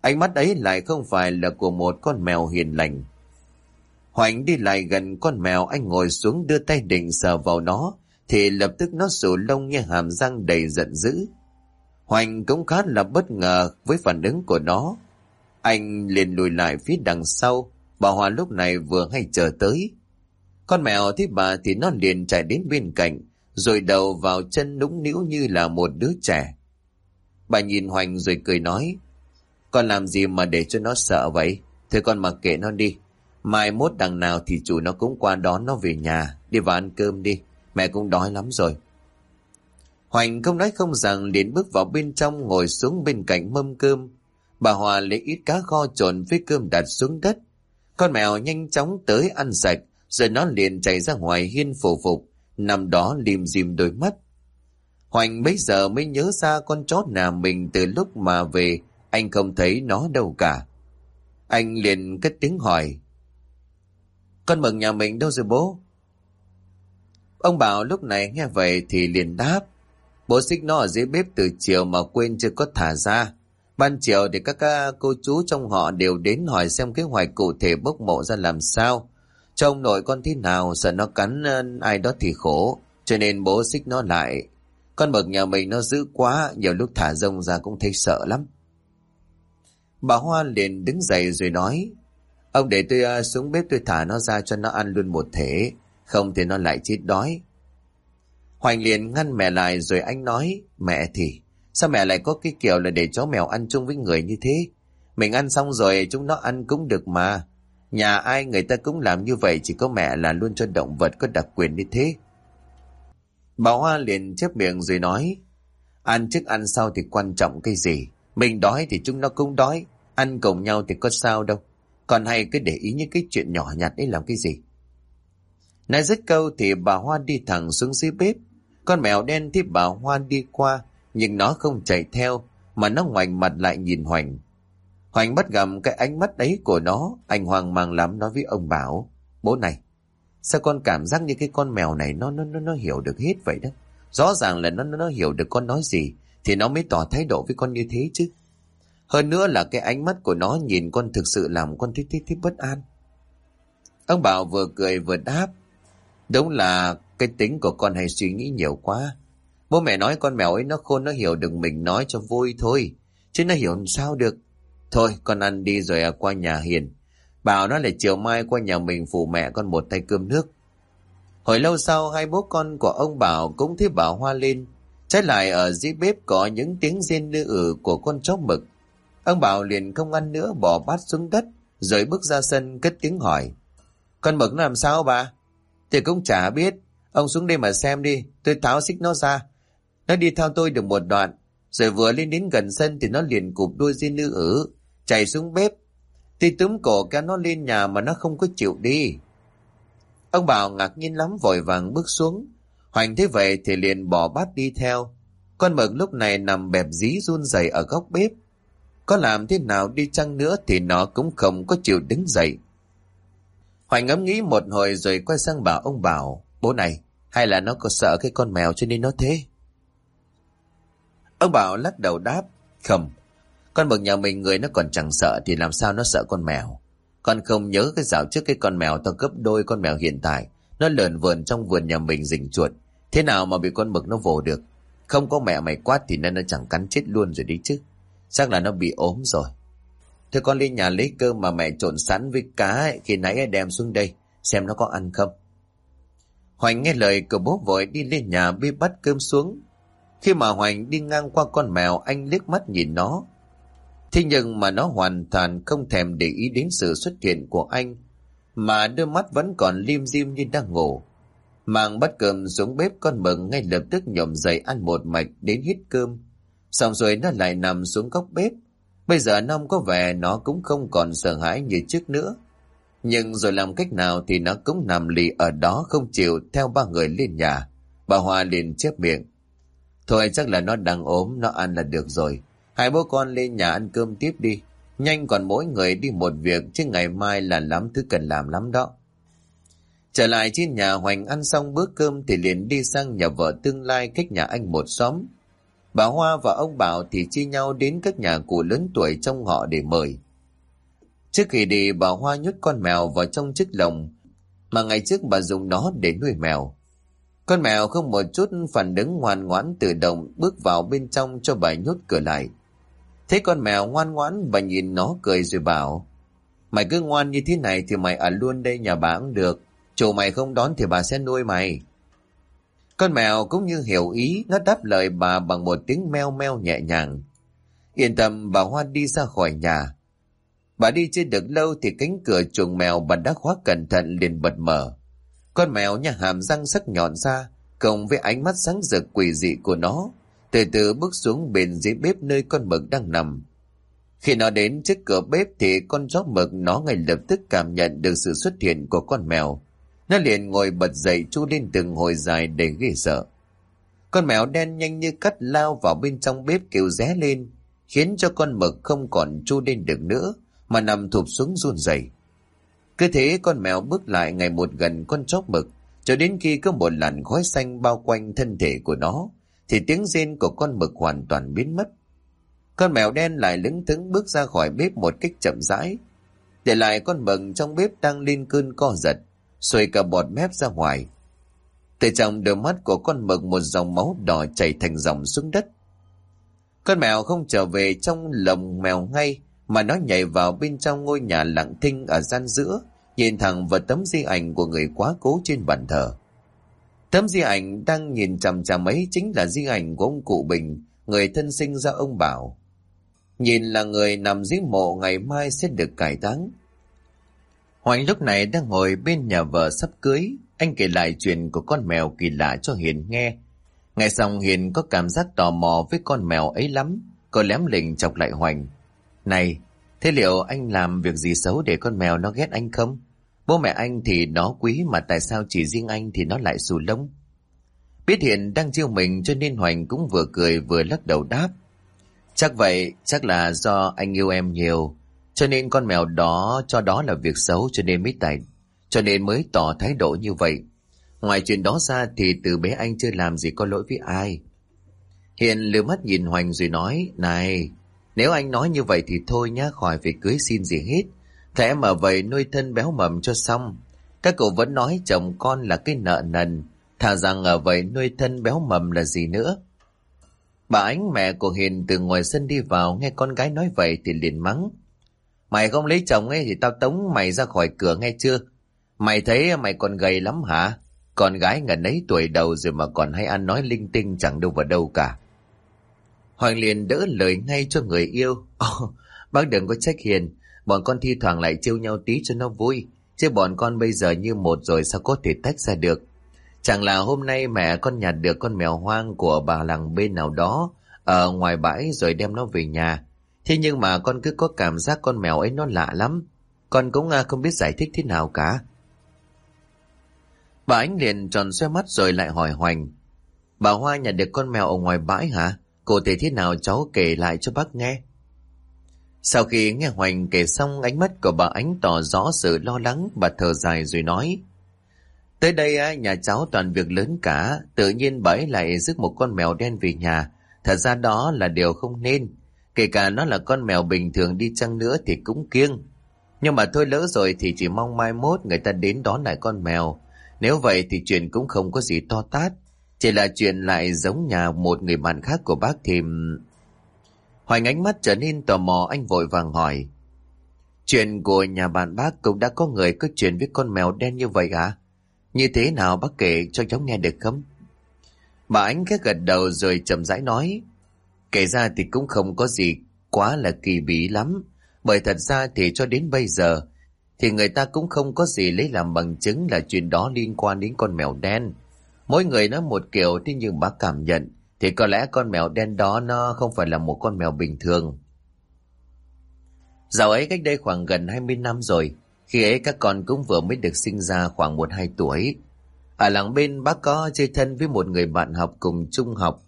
Ánh mắt ấy lại không phải là của một con mèo hiền lành, Hoành đi lại gần con mèo anh ngồi xuống đưa tay định sờ vào nó thì lập tức nó sổ lông như hàm răng đầy giận dữ. Hoành cũng khá là bất ngờ với phản ứng của nó. Anh liền lùi lại phía đằng sau, bà Hòa lúc này vừa hay chờ tới. Con mèo thấy bà thì nó liền chạy đến bên cạnh, rồi đầu vào chân nũng nĩu như là một đứa trẻ. Bà nhìn Hoành rồi cười nói, con làm gì mà để cho nó sợ vậy? Thôi con mặc kệ nó đi, Mai mốt đằng nào thì chủ nó cũng qua đón nó về nhà, đi vào ăn cơm đi, mẹ cũng đói lắm rồi. Hoành không nói không rằng liền bước vào bên trong ngồi xuống bên cạnh mâm cơm. Bà Hòa lấy ít cá kho trộn với cơm đặt xuống đất. Con mèo nhanh chóng tới ăn sạch, rồi nó liền chạy ra ngoài hiên phổ phục, nằm đó lim dim đôi mắt. Hoành bây giờ mới nhớ ra con chó nhà mình từ lúc mà về, anh không thấy nó đâu cả. Anh liền cất tiếng hỏi. Con mừng nhà mình đâu rồi bố? Ông Bảo lúc này nghe vậy thì liền đáp. Bố xích nó ở dưới bếp từ chiều mà quên chưa có thả ra. Ban chiều thì các cô chú trong họ đều đến hỏi xem kế hoạch cụ thể bốc mộ ra làm sao. Cho ông nội con thế nào, sợ nó cắn ờ, ai đó thì khổ. Cho nên bố xích nó lại. Con mực nhà mình nó dữ quá, nhiều lúc thả rông ra cũng thấy sợ lắm. Bà Hoa liền đứng dậy rồi nói. Ông để tôi uh, xuống bếp tôi thả nó ra cho nó ăn luôn một thể. Không thì nó lại chết đói. Hoành liền ngăn mẹ lại rồi anh nói. Mẹ thì, sao mẹ lại có cái kiểu là để chó mèo ăn chung với người như thế? Mình ăn xong rồi chúng nó ăn cũng được mà. Nhà ai người ta cũng làm như vậy chỉ có mẹ là luôn cho động vật có đặc quyền như thế. Bà Hoa liền chép miệng rồi nói Ăn trước ăn sau thì quan trọng cái gì Mình đói thì chúng nó cũng đói Ăn cùng nhau thì có sao đâu còn hay cứ để ý những cái chuyện nhỏ nhặt ấy làm cái gì Nói dứt câu thì bà Hoa đi thẳng xuống dưới bếp Con mèo đen thì bà Hoa đi qua Nhưng nó không chạy theo Mà nó ngoảnh mặt lại nhìn Hoành Hoành bắt gặp cái ánh mắt ấy của nó Anh hoang mang lắm nói với ông Bảo Bố này Sao con cảm giác như cái con mèo này nó nó nó, nó hiểu được hết vậy đó. Rõ ràng là nó nó hiểu được con nói gì thì nó mới tỏ thái độ với con như thế chứ. Hơn nữa là cái ánh mắt của nó nhìn con thực sự làm con thích thích thích bất an. Ông Bảo vừa cười vừa đáp. Đúng là cái tính của con hay suy nghĩ nhiều quá. Bố mẹ nói con mèo ấy nó khôn nó hiểu được mình nói cho vui thôi. Chứ nó hiểu sao được. Thôi con ăn đi rồi à, qua nhà Hiền. Bảo nó là chiều mai qua nhà mình phụ mẹ con một tay cơm nước. Hồi lâu sau hai bố con của ông Bảo cũng thấy Bảo hoa lên. Trái lại ở dưới bếp có những tiếng rên lư ử của con chó mực. Ông Bảo liền không ăn nữa, bỏ bát xuống đất rồi bước ra sân, cất tiếng hỏi. Con mực nó làm sao bà? Thì cũng chả biết. Ông xuống đây mà xem đi. Tôi tháo xích nó ra. Nó đi theo tôi được một đoạn. Rồi vừa lên đến gần sân thì nó liền cụp đuôi rên lư ử. Chạy xuống bếp Tôi túm cổ kéo nó lên nhà mà nó không có chịu đi. Ông Bảo ngạc nhiên lắm, vội vàng bước xuống. Hoành thế vậy thì liền bỏ bát đi theo. Con mực lúc này nằm bẹp dí run rẩy ở góc bếp. Có làm thế nào đi chăng nữa thì nó cũng không có chịu đứng dậy. Hoành ngẫm nghĩ một hồi rồi quay sang bảo ông Bảo, bố này, hay là nó có sợ cái con mèo cho nên nó thế? Ông Bảo lắc đầu đáp, không, con bực nhà mình người nó còn chẳng sợ thì làm sao nó sợ con mèo. Con không nhớ cái dạo trước cái con mèo to gấp đôi con mèo hiện tại. Nó lờn vườn trong vườn nhà mình rình chuột. Thế nào mà bị con mực nó vồ được. Không có mẹ mày quát thì nên nó chẳng cắn chết luôn rồi đi chứ. Chắc là nó bị ốm rồi. Thôi con lên nhà lấy cơm mà mẹ trộn sẵn với cá ấy, khi nãy đem xuống đây. Xem nó có ăn không. Hoành nghe lời cậu bố vội đi lên nhà bê bắt cơm xuống. Khi mà Hoành đi ngang qua con mèo anh liếc mắt nhìn nó Thế nhưng mà nó hoàn toàn không thèm để ý đến sự xuất hiện của anh, mà đôi mắt vẫn còn lim dim như đang ngủ. Mang bắt cơm xuống bếp con mừng ngay lập tức nhổm dậy ăn một mạch đến hít cơm. Xong rồi nó lại nằm xuống góc bếp. Bây giờ Năm có vẻ nó cũng không còn sợ hãi như trước nữa. Nhưng rồi làm cách nào thì nó cũng nằm lì ở đó không chịu theo ba người lên nhà. Bà Hoa liền chép miệng. Thôi chắc là nó đang ốm, nó ăn là được rồi. Hai bố con lên nhà ăn cơm tiếp đi. Nhanh còn mỗi người đi một việc chứ ngày mai là lắm thứ cần làm lắm đó. Trở lại trên nhà Hoành ăn xong bữa cơm thì liền đi sang nhà vợ tương lai cách nhà anh một xóm. Bà Hoa và ông Bảo thì chia nhau đến các nhà cụ lớn tuổi trong họ để mời. Trước khi đi, bà Hoa nhốt con mèo vào trong chiếc lồng mà ngày trước bà dùng nó để nuôi mèo. Con mèo không một chút phản ứng ngoan ngoãn tự động bước vào bên trong cho bà nhốt cửa lại. Thấy con mèo ngoan ngoãn và nhìn nó cười rồi bảo, Mày cứ ngoan như thế này thì mày ở luôn đây nhà bà cũng được. Chủ mày không đón thì bà sẽ nuôi mày. Con mèo cũng như hiểu ý, nó đáp lời bà bằng một tiếng meo meo nhẹ nhàng. Yên tâm bà Hoa đi ra khỏi nhà. Bà đi chưa được lâu thì cánh cửa chuồng mèo bà đã khóa cẩn thận liền bật mở. Con mèo nhà hàm răng sắc nhọn ra, cộng với ánh mắt sáng rực quỷ dị của nó, từ từ bước xuống bên dưới bếp nơi con mực đang nằm. Khi nó đến trước cửa bếp thì con chó mực nó ngay lập tức cảm nhận được sự xuất hiện của con mèo. Nó liền ngồi bật dậy chu lên từng hồi dài để ghê sợ. Con mèo đen nhanh như cắt lao vào bên trong bếp kêu ré lên. khiến cho con mực không còn chu lên được nữa, mà nằm thụp xuống run rẩy. Cứ thế con mèo bước lại ngày một gần con chóc mực, cho đến khi có một làn khói xanh bao quanh thân thể của nó, thì tiếng rên của con mực hoàn toàn biến mất. Con mèo đen lại lững thững bước ra khỏi bếp một cách chậm rãi, để lại con mực trong bếp đang lên cơn co giật, xuôi cả bọt mép ra ngoài. Từ trong đôi mắt của con mực một dòng máu đỏ chảy thành dòng xuống đất. Con mèo không trở về trong lồng mèo ngay, mà nó nhảy vào bên trong ngôi nhà lặng thinh ở gian giữa, nhìn thẳng vào tấm di ảnh của người quá cố trên bàn thờ. Tấm di ảnh đang nhìn chằm chằm ấy chính là di ảnh của ông cụ Bình, người thân sinh ra ông Bảo. Nhìn là người nằm dưới mộ ngày mai sẽ được cải táng. Hoành lúc này đang ngồi bên nhà vợ sắp cưới, anh kể lại chuyện của con mèo kỳ lạ cho Hiền nghe. Ngay xong Hiền có cảm giác tò mò với con mèo ấy lắm, cô lém lỉnh chọc lại Hoành. Này, thế liệu anh làm việc gì xấu để con mèo nó ghét anh không? Bố mẹ anh thì nó quý mà tại sao chỉ riêng anh thì nó lại xù lông? Biết Hiền đang chiêu mình cho nên Hoành cũng vừa cười vừa lắc đầu đáp. Chắc vậy, chắc là do anh yêu em nhiều, cho nên con mèo đó cho đó là việc xấu cho nên mới tài cho nên mới tỏ thái độ như vậy. Ngoài chuyện đó ra thì từ bé anh chưa làm gì có lỗi với ai. Hiền lừa mắt nhìn Hoành rồi nói, này, nếu anh nói như vậy thì thôi nhá, khỏi phải cưới xin gì hết. Thế mà vậy nuôi thân béo mầm cho xong. Các cậu vẫn nói chồng con là cái nợ nần, thà rằng ở vậy nuôi thân béo mầm là gì nữa. Bà ánh mẹ của Hiền từ ngoài sân đi vào nghe con gái nói vậy thì liền mắng. Mày không lấy chồng ấy thì tao tống mày ra khỏi cửa nghe chưa? Mày thấy mày còn gầy lắm hả? Con gái ngần ấy tuổi đầu rồi mà còn hay ăn nói linh tinh chẳng đâu vào đâu cả. Hoàng liền đỡ lời ngay cho người yêu. Oh, bác đừng có trách Hiền, bọn con thi thoảng lại trêu nhau tí cho nó vui. Chứ bọn con bây giờ như một rồi sao có thể tách ra được. Chẳng là hôm nay mẹ con nhặt được con mèo hoang của bà làng bên nào đó ở ngoài bãi rồi đem nó về nhà. Thế nhưng mà con cứ có cảm giác con mèo ấy nó lạ lắm. Con cũng à, không biết giải thích thế nào cả. Bà ánh liền tròn xoe mắt rồi lại hỏi Hoành. Bà Hoa nhặt được con mèo ở ngoài bãi hả? Cụ thể thế nào cháu kể lại cho bác nghe. Sau khi nghe Hoành kể xong ánh mắt của bà ánh tỏ rõ sự lo lắng bà thở dài rồi nói. Tới đây à, nhà cháu toàn việc lớn cả, tự nhiên bà ấy lại rước một con mèo đen về nhà. Thật ra đó là điều không nên. Kể cả nó là con mèo bình thường đi chăng nữa thì cũng kiêng. Nhưng mà thôi lỡ rồi thì chỉ mong mai mốt người ta đến đón lại con mèo. Nếu vậy thì chuyện cũng không có gì to tát. Chỉ là chuyện lại giống nhà một người bạn khác của bác thì... Hoài ánh mắt trở nên tò mò, anh vội vàng hỏi. Chuyện của nhà bạn bác cũng đã có người có chuyện với con mèo đen như vậy à? Như thế nào bác kể cho cháu nghe được không? Bà ánh khẽ gật đầu rồi chậm rãi nói. Kể ra thì cũng không có gì quá là kỳ bí lắm. Bởi thật ra thì cho đến bây giờ thì người ta cũng không có gì lấy làm bằng chứng là chuyện đó liên quan đến con mèo đen. Mỗi người nói một kiểu thế nhưng bác cảm nhận thì có lẽ con mèo đen đó nó không phải là một con mèo bình thường. Dạo ấy cách đây khoảng gần 20 năm rồi, khi ấy các con cũng vừa mới được sinh ra khoảng 1-2 tuổi. Ở làng bên bác có chơi thân với một người bạn học cùng trung học.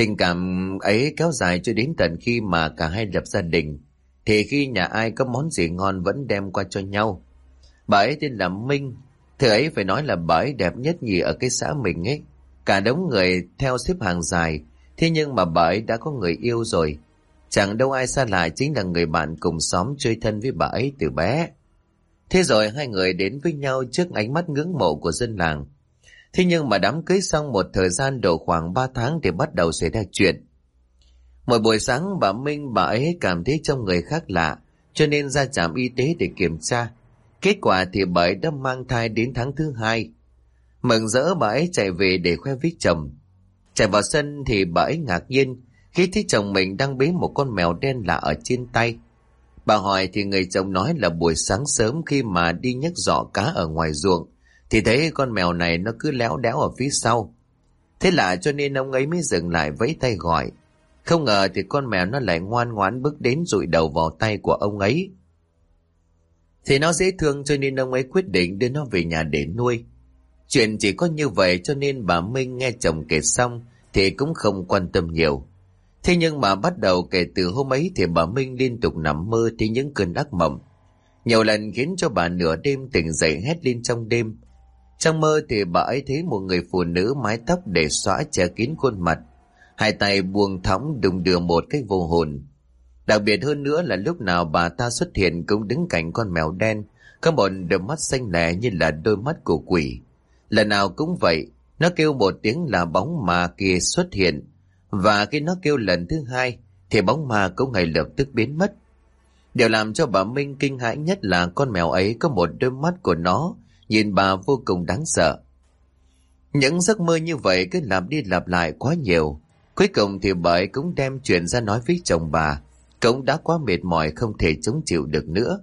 Tình cảm ấy kéo dài cho đến tận khi mà cả hai lập gia đình. Thì khi nhà ai có món gì ngon vẫn đem qua cho nhau. Bà ấy tên là Minh. Thứ ấy phải nói là bà ấy đẹp nhất nhì ở cái xã mình ấy. Cả đống người theo xếp hàng dài. Thế nhưng mà bà ấy đã có người yêu rồi. Chẳng đâu ai xa lạ chính là người bạn cùng xóm chơi thân với bà ấy từ bé. Thế rồi hai người đến với nhau trước ánh mắt ngưỡng mộ của dân làng. Thế nhưng mà đám cưới xong một thời gian độ khoảng 3 tháng thì bắt đầu xảy ra chuyện. Một buổi sáng, bà Minh, bà ấy cảm thấy trong người khác lạ, cho nên ra trạm y tế để kiểm tra. Kết quả thì bà ấy đã mang thai đến tháng thứ hai. Mừng rỡ, bà ấy chạy về để khoe với chồng. Chạy vào sân thì bà ấy ngạc nhiên khi thấy chồng mình đang bế một con mèo đen lạ ở trên tay. Bà hỏi thì người chồng nói là buổi sáng sớm khi mà đi nhấc giỏ cá ở ngoài ruộng thì thấy con mèo này nó cứ léo đéo ở phía sau. Thế lạ cho nên ông ấy mới dừng lại vẫy tay gọi. Không ngờ thì con mèo nó lại ngoan ngoãn bước đến rụi đầu vào tay của ông ấy. Thì nó dễ thương cho nên ông ấy quyết định đưa nó về nhà để nuôi. Chuyện chỉ có như vậy cho nên bà Minh nghe chồng kể xong thì cũng không quan tâm nhiều. Thế nhưng mà bắt đầu kể từ hôm ấy thì bà Minh liên tục nằm mơ thấy những cơn ác mộng. Nhiều lần khiến cho bà nửa đêm tỉnh dậy hét lên trong đêm. Trong mơ thì bà ấy thấy một người phụ nữ mái tóc để xóa che kín khuôn mặt. Hai tay buông thõng đùng đưa một cái vô hồn. Đặc biệt hơn nữa là lúc nào bà ta xuất hiện cũng đứng cạnh con mèo đen, có một đôi mắt xanh lẻ như là đôi mắt của quỷ. Lần nào cũng vậy, nó kêu một tiếng là bóng ma kia xuất hiện, và khi nó kêu lần thứ hai, thì bóng ma cũng ngay lập tức biến mất. Điều làm cho bà Minh kinh hãi nhất là con mèo ấy có một đôi mắt của nó, nhìn bà vô cùng đáng sợ. Những giấc mơ như vậy cứ lặp đi lặp lại quá nhiều. Cuối cùng thì bà ấy cũng đem chuyện ra nói với chồng bà, cũng đã quá mệt mỏi không thể chống chịu được nữa.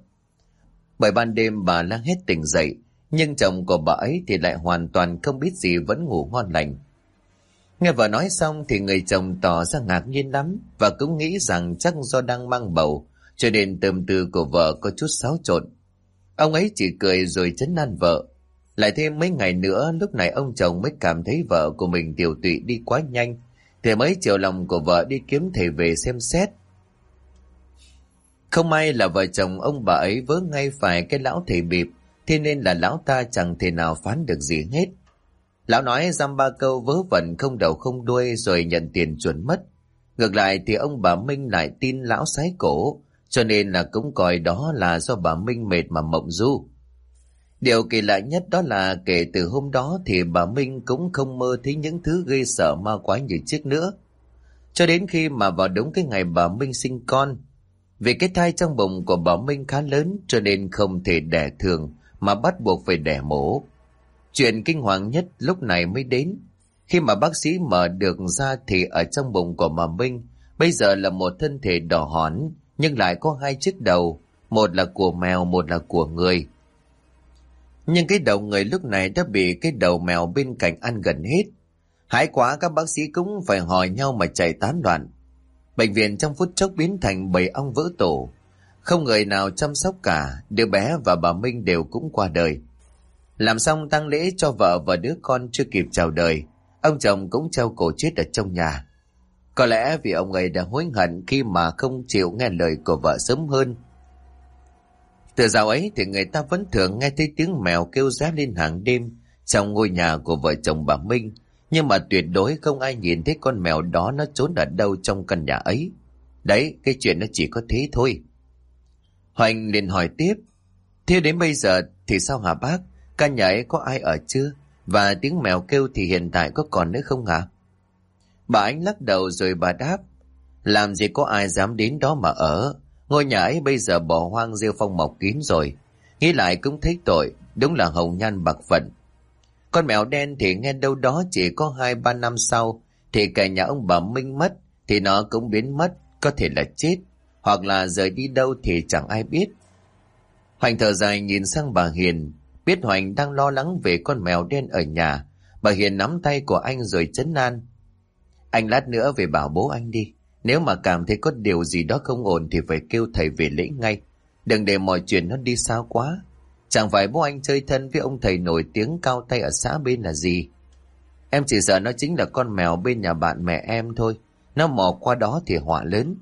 Bởi ban đêm bà lang hết tỉnh dậy, nhưng chồng của bà ấy thì lại hoàn toàn không biết gì vẫn ngủ ngon lành. Nghe vợ nói xong thì người chồng tỏ ra ngạc nhiên lắm và cũng nghĩ rằng chắc do đang mang bầu cho nên tâm tư của vợ có chút xáo trộn. Ông ấy chỉ cười rồi chấn an vợ. Lại thêm mấy ngày nữa lúc này ông chồng mới cảm thấy vợ của mình tiểu tụy đi quá nhanh thì mới chiều lòng của vợ đi kiếm thầy về xem xét. Không may là vợ chồng ông bà ấy vớ ngay phải cái lão thầy bịp thế nên là lão ta chẳng thể nào phán được gì hết. Lão nói giam ba câu vớ vẩn không đầu không đuôi rồi nhận tiền chuẩn mất. Ngược lại thì ông bà Minh lại tin lão sái cổ, cho nên là cũng coi đó là do bà Minh mệt mà mộng du. Điều kỳ lạ nhất đó là kể từ hôm đó thì bà Minh cũng không mơ thấy những thứ gây sợ ma quái như trước nữa. Cho đến khi mà vào đúng cái ngày bà Minh sinh con, vì cái thai trong bụng của bà Minh khá lớn cho nên không thể đẻ thường mà bắt buộc phải đẻ mổ. Chuyện kinh hoàng nhất lúc này mới đến. Khi mà bác sĩ mở được ra thì ở trong bụng của bà Minh bây giờ là một thân thể đỏ hòn nhưng lại có hai chiếc đầu, một là của mèo, một là của người. Nhưng cái đầu người lúc này đã bị cái đầu mèo bên cạnh ăn gần hết. Hãi quá các bác sĩ cũng phải hỏi nhau mà chạy tán loạn. Bệnh viện trong phút chốc biến thành bầy ong vỡ tổ. Không người nào chăm sóc cả, đứa bé và bà Minh đều cũng qua đời. Làm xong tang lễ cho vợ và đứa con chưa kịp chào đời, ông chồng cũng treo cổ chết ở trong nhà. Có lẽ vì ông ấy đã hối hận khi mà không chịu nghe lời của vợ sớm hơn. Từ dạo ấy thì người ta vẫn thường nghe thấy tiếng mèo kêu rát lên hàng đêm trong ngôi nhà của vợ chồng bà Minh, nhưng mà tuyệt đối không ai nhìn thấy con mèo đó nó trốn ở đâu trong căn nhà ấy. Đấy, cái chuyện nó chỉ có thế thôi. Hoành liền hỏi tiếp, thế đến bây giờ thì sao hả bác? Căn nhà ấy có ai ở chưa? Và tiếng mèo kêu thì hiện tại có còn nữa không hả? Bà ánh lắc đầu rồi bà đáp. Làm gì có ai dám đến đó mà ở. Ngôi nhà ấy bây giờ bỏ hoang rêu phong mọc kín rồi. Nghĩ lại cũng thấy tội, đúng là hồng nhan bạc phận. Con mèo đen thì nghe đâu đó chỉ có hai ba năm sau, thì cả nhà ông bà Minh mất, thì nó cũng biến mất, có thể là chết, hoặc là rời đi đâu thì chẳng ai biết. Hoành thở dài nhìn sang bà Hiền, biết Hoành đang lo lắng về con mèo đen ở nhà. Bà Hiền nắm tay của anh rồi chấn an. Anh lát nữa về bảo bố anh đi. Nếu mà cảm thấy có điều gì đó không ổn thì phải kêu thầy về lễ ngay. Đừng để mọi chuyện nó đi sao quá. Chẳng phải bố anh chơi thân với ông thầy nổi tiếng cao tay ở xã bên là gì. Em chỉ sợ nó chính là con mèo bên nhà bạn mẹ em thôi. Nó mò qua đó thì họa lớn.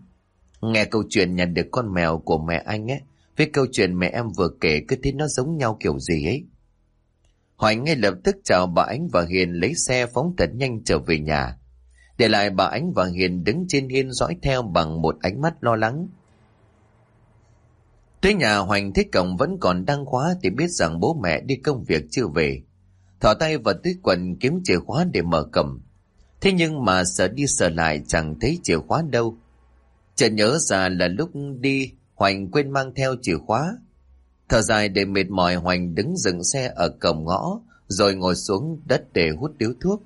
Nghe câu chuyện nhận được con mèo của mẹ anh ấy, với câu chuyện mẹ em vừa kể cứ thấy nó giống nhau kiểu gì ấy. Hoành ngay lập tức chào bà Ánh và Hiền lấy xe phóng thật nhanh trở về nhà. Để lại bà Ánh và Hiền đứng trên hiên dõi theo bằng một ánh mắt lo lắng. Tới nhà Hoành thấy cổng vẫn còn đang khóa thì biết rằng bố mẹ đi công việc chưa về. Thỏ tay vào túi quần kiếm chìa khóa để mở cổng. Thế nhưng mà sợ đi sợ lại chẳng thấy chìa khóa đâu. Chợt nhớ ra là lúc đi, Hoành quên mang theo chìa khóa. Thở dài để mệt mỏi, Hoành đứng dừng xe ở cổng ngõ, rồi ngồi xuống đất để hút điếu thuốc.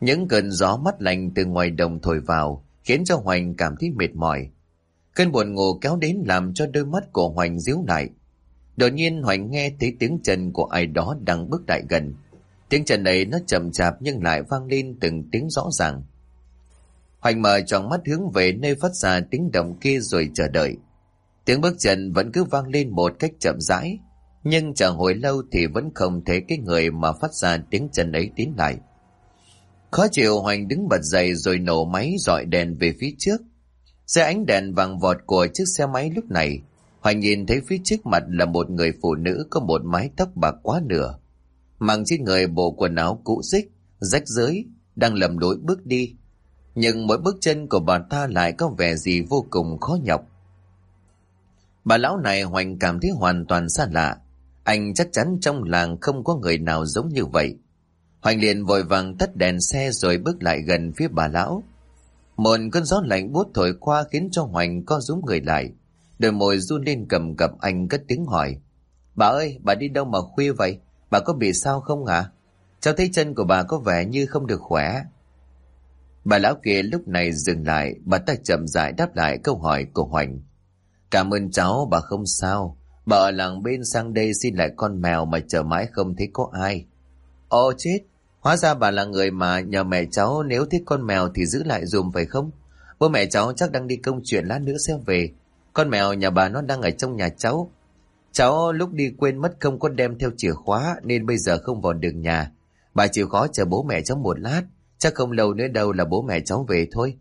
Những cơn gió mắt lạnh từ ngoài đồng thổi vào khiến cho Hoành cảm thấy mệt mỏi. Cơn buồn ngủ kéo đến làm cho đôi mắt của Hoành díu lại. Đột nhiên Hoành nghe thấy tiếng chân của ai đó đang bước lại gần. Tiếng chân ấy nó chậm chạp nhưng lại vang lên từng tiếng rõ ràng. Hoành mở tròn mắt hướng về nơi phát ra tiếng động kia rồi chờ đợi. Tiếng bước chân vẫn cứ vang lên một cách chậm rãi, nhưng chờ hồi lâu thì vẫn không thấy cái người mà phát ra tiếng chân ấy tiến lại. Khó chịu Hoành đứng bật dậy rồi nổ máy dọi đèn về phía trước. Xe ánh đèn vàng vọt của chiếc xe máy lúc này. Hoành nhìn thấy phía trước mặt là một người phụ nữ có một mái tóc bạc quá nửa. mang trên người bộ quần áo cũ xích, rách rưới, đang lầm lối bước đi. Nhưng mỗi bước chân của bà ta lại có vẻ gì vô cùng khó nhọc. Bà lão này Hoành cảm thấy hoàn toàn xa lạ. Anh chắc chắn trong làng không có người nào giống như vậy. Hoành liền vội vàng tắt đèn xe rồi bước lại gần phía bà lão. Một cơn gió lạnh buốt thổi qua khiến cho Hoành co rúm người lại. Đôi môi run lên cầm cập anh cất tiếng hỏi. Bà ơi, bà đi đâu mà khuya vậy? Bà có bị sao không hả? Cháu thấy chân của bà có vẻ như không được khỏe. Bà lão kia lúc này dừng lại, bà ta chậm rãi đáp lại câu hỏi của Hoành. Cảm ơn cháu, bà không sao. Bà ở làng bên sang đây xin lại con mèo mà chờ mãi không thấy có ai. Ồ chết, hóa ra bà là người mà nhờ mẹ cháu, nếu thích con mèo thì giữ lại dùm phải không? Bố mẹ cháu chắc đang đi công chuyện lát nữa sẽ về. Con mèo nhà bà nó đang ở trong nhà cháu. Cháu lúc đi quên mất không có đem theo chìa khóa, nên bây giờ không vào được nhà. Bà chịu khó chờ bố mẹ cháu một lát. Chắc không lâu nữa đâu là bố mẹ cháu về thôi.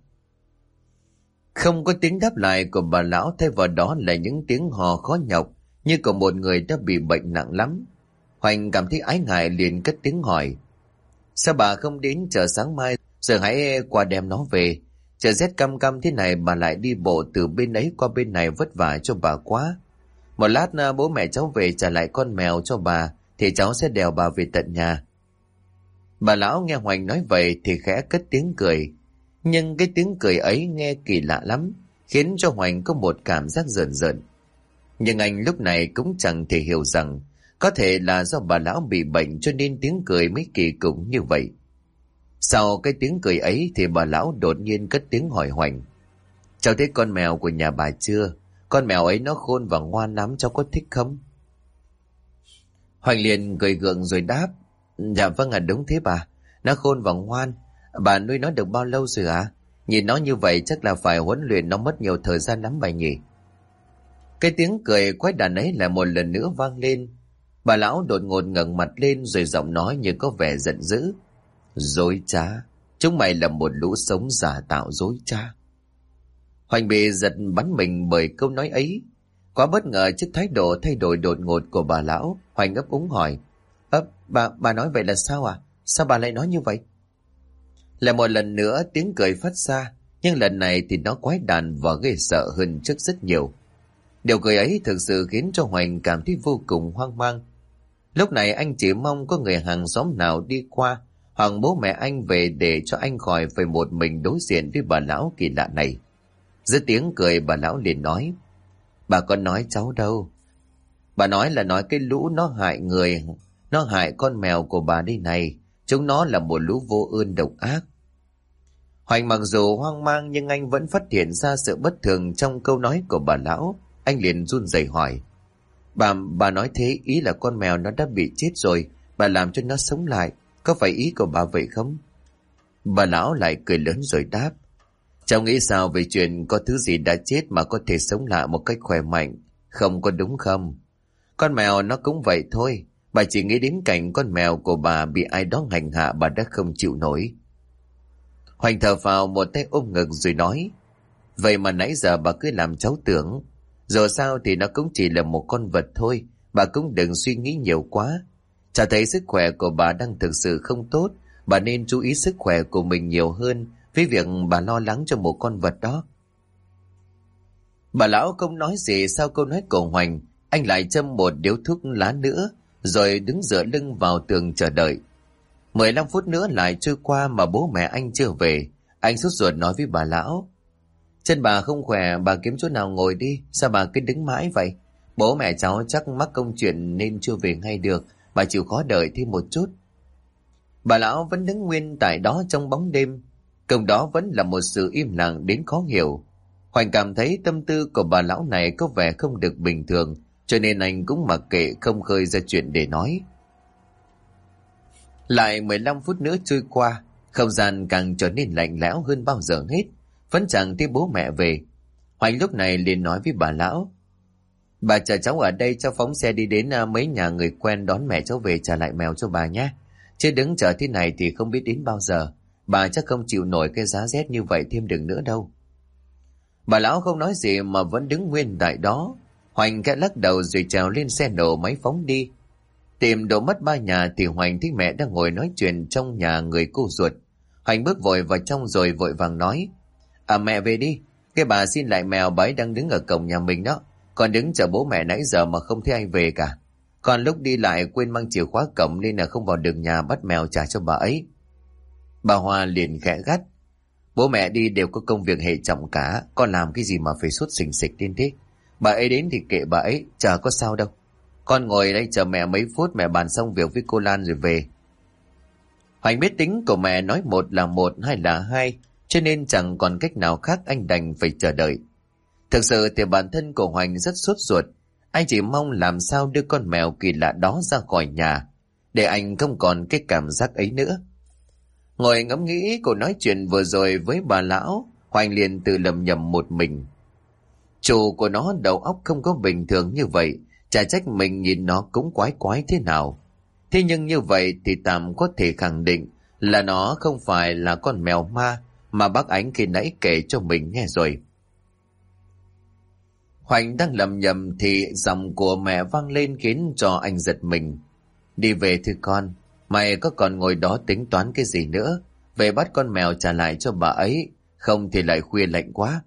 Không có tiếng đáp lại của bà lão, thay vào đó là những tiếng hò khó nhọc, như của một người đã bị bệnh nặng lắm. Hoành cảm thấy ái ngại liền cất tiếng hỏi. Sao bà không đến chờ sáng mai Giờ hãy qua đem nó về. Trời rét căm căm thế này bà lại đi bộ từ bên ấy qua bên này vất vả cho bà quá. Một lát à, bố mẹ cháu về trả lại con mèo cho bà thì cháu sẽ đèo bà về tận nhà. Bà lão nghe Hoành nói vậy thì khẽ cất tiếng cười. Nhưng cái tiếng cười ấy nghe kỳ lạ lắm, khiến cho Hoành có một cảm giác rợn rợn. Nhưng anh lúc này cũng chẳng thể hiểu rằng có thể là do bà lão bị bệnh cho nên tiếng cười mới kỳ cục như vậy. Sau cái tiếng cười ấy thì bà lão đột nhiên cất tiếng hỏi Hoành. Cháu thấy con mèo của nhà bà chưa? Con mèo ấy nó khôn và ngoan lắm, cháu có thích không? Hoành liền cười gượng rồi đáp. Dạ vâng ạ, đúng thế bà. Nó khôn và ngoan. Bà nuôi nó được bao lâu rồi ạ? À? Nhìn nó như vậy chắc là phải huấn luyện nó mất nhiều thời gian lắm bà nhỉ. Cái tiếng cười quái đàn ấy lại một lần nữa vang lên. Bà lão đột ngột ngẩng mặt lên rồi giọng nói như có vẻ giận dữ. Dối trá, chúng mày là một lũ sống giả tạo dối trá. Hoành bị giật bắn mình bởi câu nói ấy. Quá bất ngờ trước thái độ thay đổi đột ngột của bà lão, Hoành ấp úng hỏi. ấp bà, bà nói vậy là sao à? Sao bà lại nói như vậy? Lại một lần nữa tiếng cười phát ra, nhưng lần này thì nó quái đàn và ghê sợ hơn trước rất nhiều. Điều cười ấy thực sự khiến cho Hoành cảm thấy vô cùng hoang mang. Lúc này anh chỉ mong có người hàng xóm nào đi qua, hoặc bố mẹ anh về để cho anh khỏi phải một mình đối diện với bà lão kỳ lạ này. Giữa tiếng cười, bà lão liền nói, Bà có nói cháu đâu Bà nói là nói cái lũ nó hại người, Nó hại con mèo của bà đây này Chúng nó là một lũ vô ơn độc ác Hoành mặc dù hoang mang, nhưng anh vẫn phát hiện ra sự bất thường trong câu nói của bà lão. Anh liền run rẩy hỏi. Bà, bà nói thế ý là con mèo nó đã bị chết rồi, bà làm cho nó sống lại. Có phải ý của bà vậy không? Bà lão lại cười lớn rồi đáp. Cháu nghĩ sao về chuyện có thứ gì đã chết mà có thể sống lại một cách khỏe mạnh? Không có đúng không? Con mèo nó cũng vậy thôi. Bà chỉ nghĩ đến cảnh con mèo của bà bị ai đó hành hạ bà đã không chịu nổi. Hoành thở vào một tay ôm ngực rồi nói. Vậy mà nãy giờ bà cứ làm cháu tưởng. Dù sao thì nó cũng chỉ là một con vật thôi. Bà cũng đừng suy nghĩ nhiều quá. Chả thấy sức khỏe của bà đang thực sự không tốt. Bà nên chú ý sức khỏe của mình nhiều hơn với việc bà lo lắng cho một con vật đó. Bà lão không nói gì sau câu nói của Hoành. Anh lại châm một điếu thuốc lá nữa, rồi đứng dựa lưng vào tường chờ đợi. 15 phút nữa lại trôi qua mà bố mẹ anh chưa về. Anh sốt ruột nói với bà lão. Chân bà không khỏe, bà kiếm chỗ nào ngồi đi. Sao bà cứ đứng mãi vậy? Bố mẹ cháu chắc mắc công chuyện nên chưa về ngay được. Bà chịu khó đợi thêm một chút. Bà lão vẫn đứng nguyên tại đó trong bóng đêm. Công đó vẫn là một sự im lặng đến khó hiểu. Hoành cảm thấy tâm tư của bà lão này có vẻ không được bình thường, cho nên anh cũng mặc kệ không khơi ra chuyện để nói. Lại 15 phút nữa trôi qua, không gian càng trở nên lạnh lẽo hơn bao giờ hết. Vẫn chẳng thấy bố mẹ về. Hoành lúc này liền nói với bà lão. Bà chờ cháu ở đây cho phóng xe đi đến à, mấy nhà người quen đón mẹ cháu về trả lại mèo cho bà nhé. Chứ đứng chờ thế này thì không biết đến bao giờ. bà chắc không chịu nổi cái giá rét như vậy thêm đừng nữa đâu. Bà lão không nói gì mà vẫn đứng nguyên tại đó. Hoành kẽ lắc đầu rồi trèo lên xe nổ máy phóng đi. Tìm đồ mất ba nhà thì Hoành thấy mẹ đang ngồi nói chuyện trong nhà người cô ruột. Hoành bước vội vào trong rồi vội vàng nói. À mẹ về đi, cái bà xin lại mèo bái đang đứng ở cổng nhà mình đó. con đứng chờ bố mẹ nãy giờ mà không thấy ai về cả. Còn lúc đi lại quên mang chìa khóa cổng nên là không vào được nhà bắt mèo trả cho bà ấy. Bà Hoa liền khẽ gắt. Bố mẹ đi đều có công việc hệ trọng cả, con làm cái gì mà phải suốt xình xịch đến thế. Bà ấy đến thì kệ bà ấy, chờ có sao đâu. Con ngồi đây chờ mẹ mấy phút mẹ bàn xong việc với cô Lan rồi về. Hoành biết tính của mẹ nói một là một, hai là hai, cho nên chẳng còn cách nào khác anh đành phải chờ đợi. Thực sự thì bản thân của Hoành rất sốt ruột, anh chỉ mong làm sao đưa con mèo kỳ lạ đó ra khỏi nhà, để anh không còn cái cảm giác ấy nữa. Ngồi ngẫm nghĩ cô nói chuyện vừa rồi với bà lão, Hoành liền tự lầm nhầm một mình. Chủ của nó đầu óc không có bình thường như vậy, chả trách mình nhìn nó cũng quái quái thế nào. Thế nhưng như vậy thì tạm có thể khẳng định là nó không phải là con mèo ma mà bác ánh khi nãy kể cho mình nghe rồi. Hoành đang lầm nhầm thì giọng của mẹ vang lên khiến cho anh giật mình. Đi về thưa con, mày có còn ngồi đó tính toán cái gì nữa? Về bắt con mèo trả lại cho bà ấy, không thì lại khuya lạnh quá.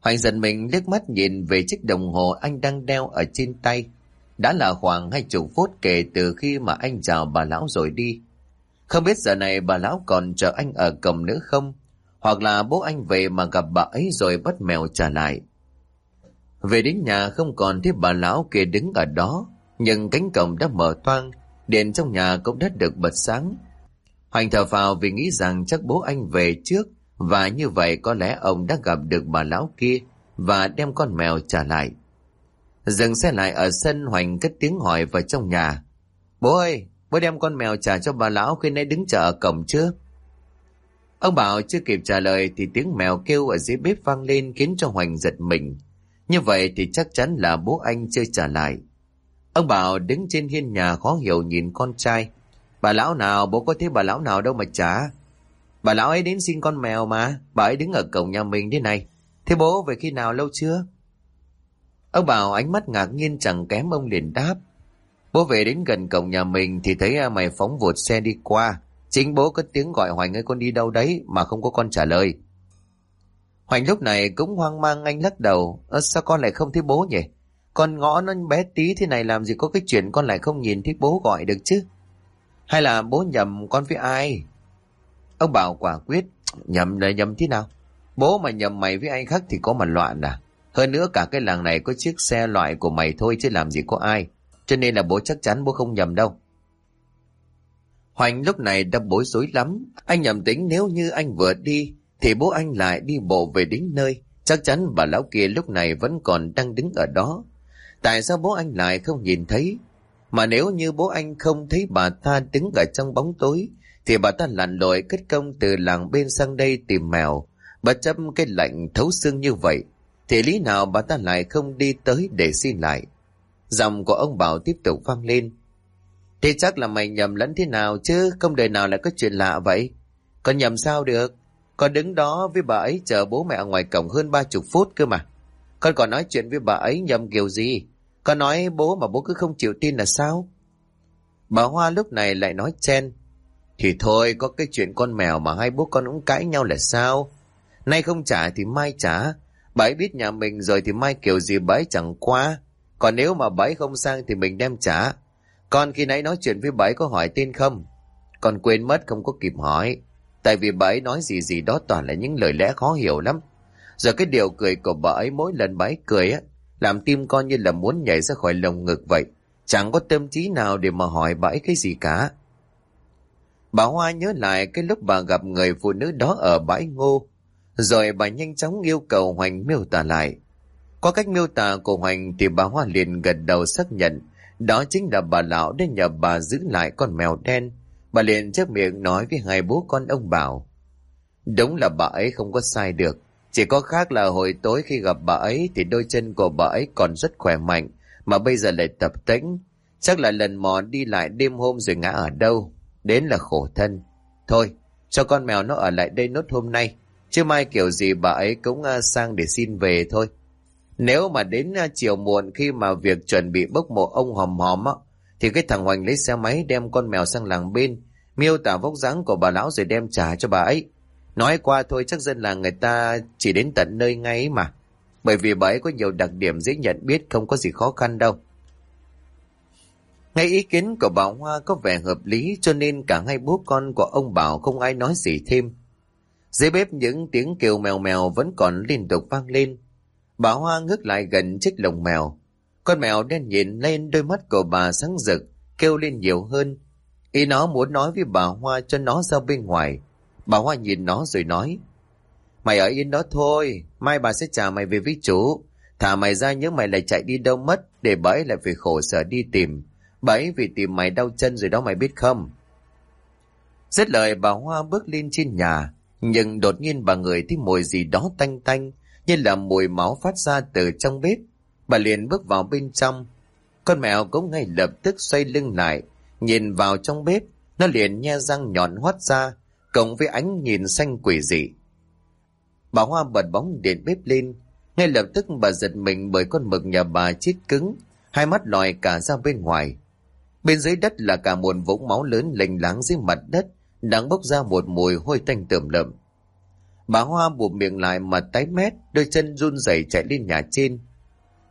Hoành giật mình liếc mắt nhìn về chiếc đồng hồ anh đang đeo ở trên tay. Đã là khoảng hai chục phút kể từ khi mà anh chào bà lão rồi đi. Không biết giờ này bà lão còn chờ anh ở cổng nữa không? Hoặc là bố anh về mà gặp bà ấy rồi bắt mèo trả lại. Về đến nhà không còn thấy bà lão kia đứng ở đó, nhưng cánh cổng đã mở toang, điện trong nhà cũng đã được bật sáng. Hoành thở phào vì nghĩ rằng chắc bố anh về trước, và như vậy có lẽ ông đã gặp được bà lão kia và đem con mèo trả lại. Dừng xe lại ở sân Hoành cất tiếng hỏi vào trong nhà. Bố ơi, bố đem con mèo trả cho bà lão khi nãy đứng chờ ở cổng chưa? Ông bảo chưa kịp trả lời thì tiếng mèo kêu ở dưới bếp vang lên khiến cho Hoành giật mình. Như vậy thì chắc chắn là bố anh chưa trả lại. Ông Bảo đứng trên hiên nhà khó hiểu nhìn con trai. Bà lão nào, bố có thấy bà lão nào đâu mà trả. Bà lão ấy đến xin con mèo mà, bà ấy đứng ở cổng nhà mình thế này. Thế bố về khi nào lâu chưa? Ông Bảo ánh mắt ngạc nhiên chẳng kém ông liền đáp. Bố về đến gần cổng nhà mình thì thấy à, mày phóng vụt xe đi qua. Chính bố có tiếng gọi Hoành, ơi, con đi đâu đấy mà không có con trả lời. Hoành lúc này cũng hoang mang, anh lắc đầu. Ơ, sao con lại không thấy bố nhỉ? Con ngõ nó bé tí thế này làm gì có cái chuyện con lại không nhìn thấy bố gọi được chứ? Hay là bố nhầm con với ai? Ông bảo quả quyết. Nhầm là nhầm thế nào? Bố mà nhầm mày với anh khác thì có mà loạn à? Hơn nữa cả cái làng này có chiếc xe loại của mày thôi chứ làm gì có ai. Cho nên là bố chắc chắn bố không nhầm đâu. Hoành lúc này đã bối rối lắm. Anh nhầm tính nếu như anh vừa đi thì bố anh lại đi bộ về đến nơi. Chắc chắn bà lão kia lúc này vẫn còn đang đứng ở đó. Tại sao bố anh lại không nhìn thấy? Mà nếu như bố anh không thấy bà ta đứng ở trong bóng tối, thì bà ta lặn lội kết công từ làng bên sang đây tìm mèo. Bà chấp cái lạnh thấu xương như vậy, thì lý nào bà ta lại không đi tới để xin lại? Giọng của ông Bảo tiếp tục vang lên. Thì chắc là mày nhầm lẫn thế nào chứ, không đời nào lại có chuyện lạ vậy. Còn nhầm sao được? Con đứng đó với bà ấy chờ bố mẹ ngoài cổng hơn ba chục phút cơ mà. Con còn nói chuyện với bà ấy nhầm kiểu gì? Con nói bố mà bố cứ không chịu tin là sao? Bà Hoa lúc này lại nói chen. Thì thôi, có cái chuyện con mèo mà hai bố con cũng cãi nhau là sao? Nay không trả thì mai trả. Bà ấy biết nhà mình rồi thì mai kiểu gì bà ấy chẳng qua. Còn nếu mà bà ấy không sang thì mình đem trả. Con khi nãy nói chuyện với bà ấy có hỏi tên không? Con quên mất không có kịp hỏi. Tại vì bà ấy nói gì gì đó toàn là những lời lẽ khó hiểu lắm. Giờ cái điều cười của bà ấy mỗi lần bà ấy cười á, làm tim con như là muốn nhảy ra khỏi lồng ngực vậy. Chẳng có tâm trí nào để mà hỏi bà ấy cái gì cả. Bà Hoa nhớ lại cái lúc bà gặp người phụ nữ đó ở bãi ngô. Rồi bà nhanh chóng yêu cầu Hoành miêu tả lại. Qua cách miêu tả của Hoành thì bà Hoa liền gật đầu xác nhận đó chính là bà lão đến nhờ bà giữ lại con mèo đen Bà liền chép miệng nói với hai bố con ông Bảo. Đúng là bà ấy không có sai được. Chỉ có khác là hồi tối khi gặp bà ấy thì đôi chân của bà ấy còn rất khỏe mạnh, mà bây giờ lại tập tĩnh. Chắc là lần mò đi lại đêm hôm rồi ngã ở đâu. Đến là khổ thân. Thôi, Cho con mèo nó ở lại đây nốt hôm nay. Chứ mai kiểu gì bà ấy cũng à, sang để xin về thôi. Nếu mà đến à, chiều muộn khi mà việc chuẩn bị bốc mộ ông hòm hòm á, thì cái thằng Hoành lấy xe máy đem con mèo sang làng bên, miêu tả vóc dáng của bà lão rồi đem trả cho bà ấy. Nói qua thôi chắc dân làng người ta chỉ đến tận nơi ngay mà. Bởi vì bà ấy có nhiều đặc điểm dễ nhận biết không có gì khó khăn đâu. Ngay ý kiến của bà Hoa có vẻ hợp lý cho nên cả hai bố con của ông Bảo không ai nói gì thêm. Dưới bếp những tiếng kêu mèo mèo vẫn còn liên tục vang lên. Bà Hoa ngước lại gần chiếc lồng mèo. Con mèo đen nhìn lên đôi mắt của bà sáng rực, kêu lên nhiều hơn. Ý nó muốn nói với bà Hoa cho nó ra bên ngoài. Bà Hoa nhìn nó rồi nói. Mày ở yên đó thôi, mai bà sẽ trả mày về với chủ. Thả mày ra nhớ mày lại chạy đi đâu mất, để bà ấy lại phải khổ sở đi tìm. Bà ấy vì tìm mày đau chân rồi đó mày biết không? Rất lời bà Hoa bước lên trên nhà, nhưng đột nhiên bà người thấy mùi gì đó tanh tanh, như là mùi máu phát ra từ trong bếp. Bà liền bước vào bên trong. Con mèo cũng ngay lập tức xoay lưng lại, nhìn vào trong bếp, nó liền nhe răng nhọn hoắt ra, cộng với ánh nhìn xanh quỷ dị. Bà Hoa bật bóng điện bếp lên, ngay lập tức bà giật mình bởi con mực nhà bà chết cứng, hai mắt lòi cả ra bên ngoài. Bên dưới đất là cả một vũng máu lớn lềnh láng dưới mặt đất, đang bốc ra một mùi hôi tanh tởm lợm. Bà Hoa bụm miệng lại mà tái mét, đôi chân run rẩy chạy lên nhà trên.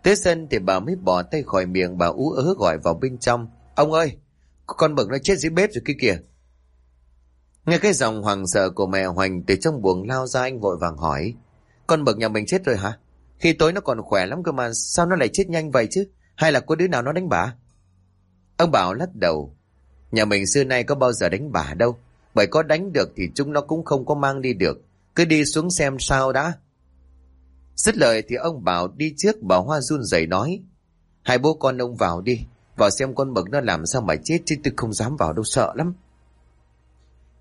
Tới sân thì bà mới bỏ tay khỏi miệng bà ú ớ gọi vào bên trong. Ông ơi, con mực nó chết dưới bếp rồi kia kìa. Nghe cái giọng hoàng sợ của mẹ Hoành từ trong buồng lao ra anh vội vàng hỏi. Con mực nhà mình chết rồi hả? Khi tối nó còn khỏe lắm cơ mà sao nó lại chết nhanh vậy chứ? Hay là có đứa nào nó đánh bà Ông Bảo lắc đầu. Nhà mình xưa nay có bao giờ đánh bà đâu. Bởi có đánh được thì chúng nó cũng không có mang đi được. Cứ đi xuống xem sao đã. Dứt lời thì ông Bảo đi trước bảo Hoa run rẩy nói. Hai bố con ông vào đi. Vào xem con mực nó làm sao mà chết chứ tôi không dám vào đâu sợ lắm.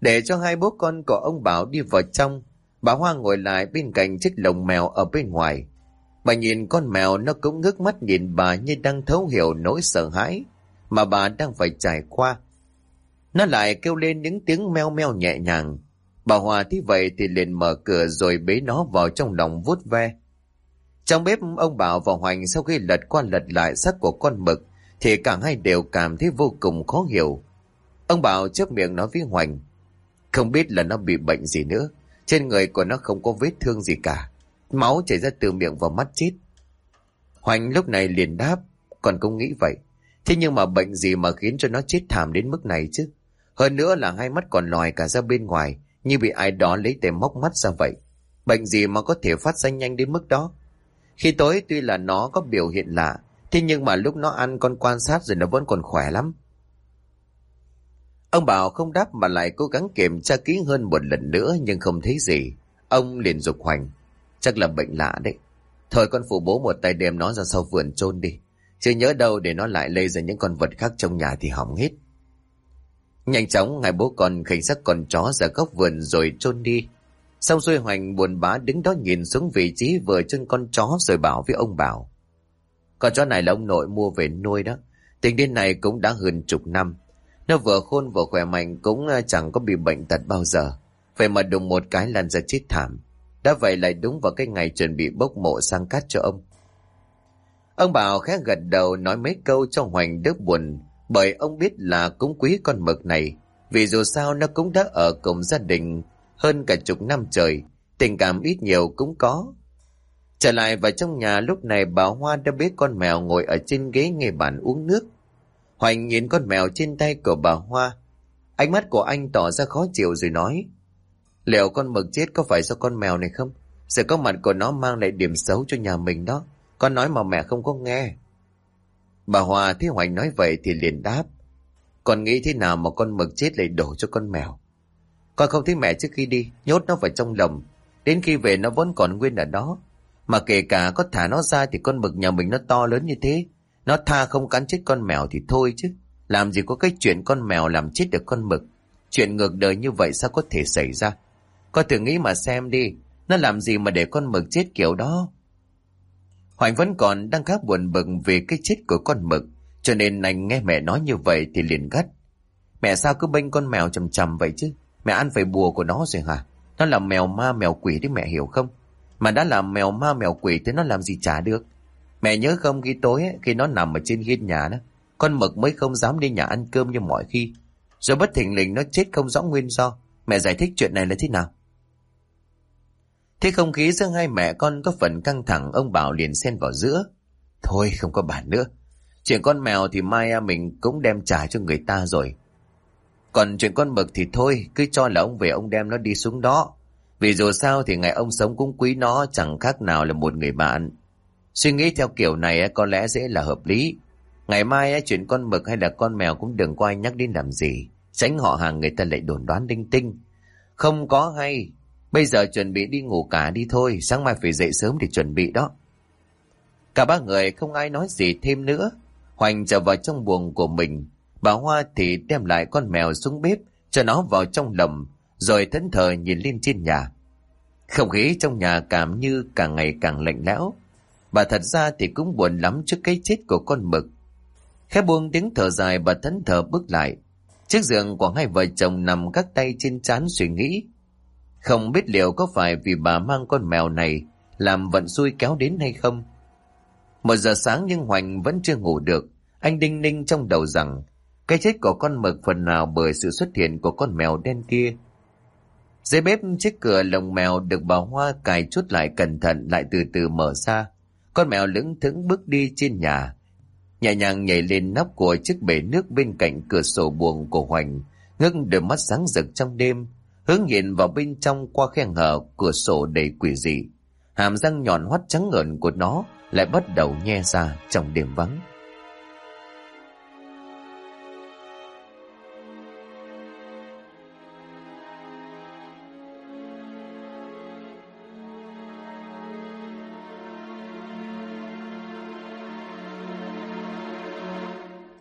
Để cho hai bố con của ông Bảo đi vào trong, bà Hoa ngồi lại bên cạnh chiếc lồng mèo ở bên ngoài. Bà nhìn con mèo nó cũng ngước mắt nhìn bà như đang thấu hiểu nỗi sợ hãi mà bà đang phải trải qua. Nó lại kêu lên những tiếng meo meo nhẹ nhàng. Bà Hòa thấy vậy thì liền mở cửa rồi bế nó vào trong lòng vuốt ve. Trong bếp ông Bảo và Hoành sau khi lật qua lật lại xác của con mực thì cả hai đều cảm thấy vô cùng khó hiểu. Ông Bảo chớp miệng nói với Hoành không biết là nó bị bệnh gì nữa. Trên người của nó không có vết thương gì cả. Máu chảy ra từ miệng vào mắt chít. Hoành lúc này liền đáp, còn cũng nghĩ vậy. Thế nhưng mà bệnh gì mà khiến cho nó chết thảm đến mức này chứ? Hơn nữa là hai mắt còn lòi cả ra bên ngoài, như bị ai đó lấy tay móc mắt ra vậy. Bệnh gì mà có thể phát ra nhanh đến mức đó? Khi tối tuy là nó có biểu hiện lạ, thế nhưng mà lúc nó ăn con quan sát rồi nó vẫn còn khỏe lắm. Ông Bảo không đáp mà lại cố gắng kiểm tra kỹ hơn một lần nữa nhưng không thấy gì. Ông liền dục hoành. Chắc là bệnh lạ đấy. Thôi con phụ bố một tay đem nó ra sau vườn chôn đi. Chứ nhớ đâu để nó lại lây ra những con vật khác trong nhà thì hỏng hết. Nhanh chóng ngài bố con khánh sắc con chó ra góc vườn rồi chôn đi. Xong xuôi hoành buồn bã đứng đó nhìn xuống vị trí vừa chân con chó rồi bảo với ông Bảo. Con chó này là ông nội mua về nuôi đó. Tính đến này cũng đã hơn chục năm. Nó vừa khôn vừa khỏe mạnh cũng à, chẳng có bị bệnh tật bao giờ. Vậy mà đùng một cái lăn ra chết thảm. Đã vậy lại đúng vào cái ngày chuẩn bị bốc mộ sang cát cho ông. Ông Bảo khẽ gật đầu nói mấy câu cho Hoành đớp buồn bởi ông biết là cũng quý con mực này, vì dù sao nó cũng đã ở cùng gia đình hơn cả chục năm trời, tình cảm ít nhiều cũng có. Trở lại vào trong nhà, lúc này bà Hoa đã bế con mèo ngồi ở trên ghế nghe bàn uống nước. Hoành nhìn con mèo trên tay của bà Hoa. Ánh mắt của anh tỏ ra khó chịu rồi nói. Liệu con mực chết có phải do con mèo này không? Sự có mặt của nó mang lại điểm xấu cho nhà mình đó. Con nói mà mẹ không có nghe. Bà hòa thấy Hoành nói vậy thì liền đáp. Con nghĩ thế nào mà con mực chết lại đổ cho con mèo? Con không thấy mẹ trước khi đi, nhốt nó vào trong lồng. Đến khi về nó vẫn còn nguyên ở đó. Mà kể cả có thả nó ra thì con mực nhà mình nó to lớn như thế. Nó tha không cắn chết con mèo thì thôi chứ. Làm gì có cái chuyện con mèo làm chết được con mực. Chuyện ngược đời như vậy sao có thể xảy ra. Con thử nghĩ mà xem đi. Nó làm gì mà để con mực chết kiểu đó. Hoành vẫn còn đang khá buồn bực về cái chết của con mực. Cho nên anh nghe mẹ nói như vậy thì liền gắt. Mẹ sao cứ bênh con mèo chầm chầm vậy chứ? Mẹ ăn phải bùa của nó rồi hả? Nó là mèo ma mèo quỷ đấy mẹ hiểu không? Mà đã là mèo ma mèo quỷ thì nó làm gì trả được? Mẹ nhớ không khi tối ấy, khi nó nằm ở trên hiên nhà đó, con mực mới không dám đi nhà ăn cơm như mọi khi. Rồi bất thình lình nó chết không rõ nguyên do. Mẹ giải thích chuyện này là thế nào? Thế không khí giữa hai mẹ con có phần căng thẳng ông Bảo liền xen vào giữa. Thôi không có bàn nữa. Chuyện con mèo thì mai à, mình cũng đem trả cho người ta rồi. Còn chuyện con mực thì thôi, cứ cho là ông về ông đem nó đi xuống đó. Vì dù sao thì ngày ông sống cũng quý nó chẳng khác nào là một người bạn. Suy nghĩ theo kiểu này có lẽ dễ là hợp lý. Ngày mai chuyện con mực hay là con mèo cũng đừng có ai nhắc đến làm gì. Tránh họ hàng người ta lại đồn đoán đinh tinh. Không có hay. Bây giờ chuẩn bị đi ngủ cả đi thôi. Sáng mai phải dậy sớm để chuẩn bị đó. Cả ba người không ai nói gì thêm nữa. Hoành trở vào trong buồng của mình. Bà Hoa thì đem lại con mèo xuống bếp, cho nó vào trong lầm rồi thẫn thờ nhìn lên trên nhà. Không khí trong nhà cảm như càng ngày càng lạnh lẽo. Bà thật ra thì cũng buồn lắm trước cái chết của con mực. Khẽ buông tiếng thở dài, bà thẫn thờ bước lại. Chiếc giường của hai vợ chồng nằm các tay trên trán suy nghĩ. Không biết liệu có phải vì bà mang con mèo này làm vận xui kéo đến hay không? Một giờ sáng nhưng Hoành vẫn chưa ngủ được. Anh đinh ninh trong đầu rằng cái chết của con mực phần nào bởi sự xuất hiện của con mèo đen kia. Dưới bếp chiếc cửa lồng mèo được bà Hoa cài chút lại cẩn thận lại từ từ mở ra. Con mèo lững thững bước đi trên nhà. Nhẹ nhàng nhảy lên nắp của chiếc bể nước bên cạnh cửa sổ buồng của Hoành, ngưng đôi mắt sáng rực trong đêm, hướng nhìn vào bên trong qua khe hở cửa sổ đầy quỷ dị. Hàm răng nhọn hoắt trắng ngợn của nó lại bắt đầu nhe ra trong đêm vắng.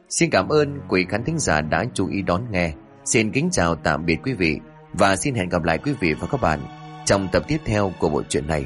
Xin cảm ơn quý khán thính giả đã chú ý đón nghe. Xin kính chào tạm biệt quý vị và xin hẹn gặp lại quý vị và các bạn trong tập tiếp theo của bộ truyện này.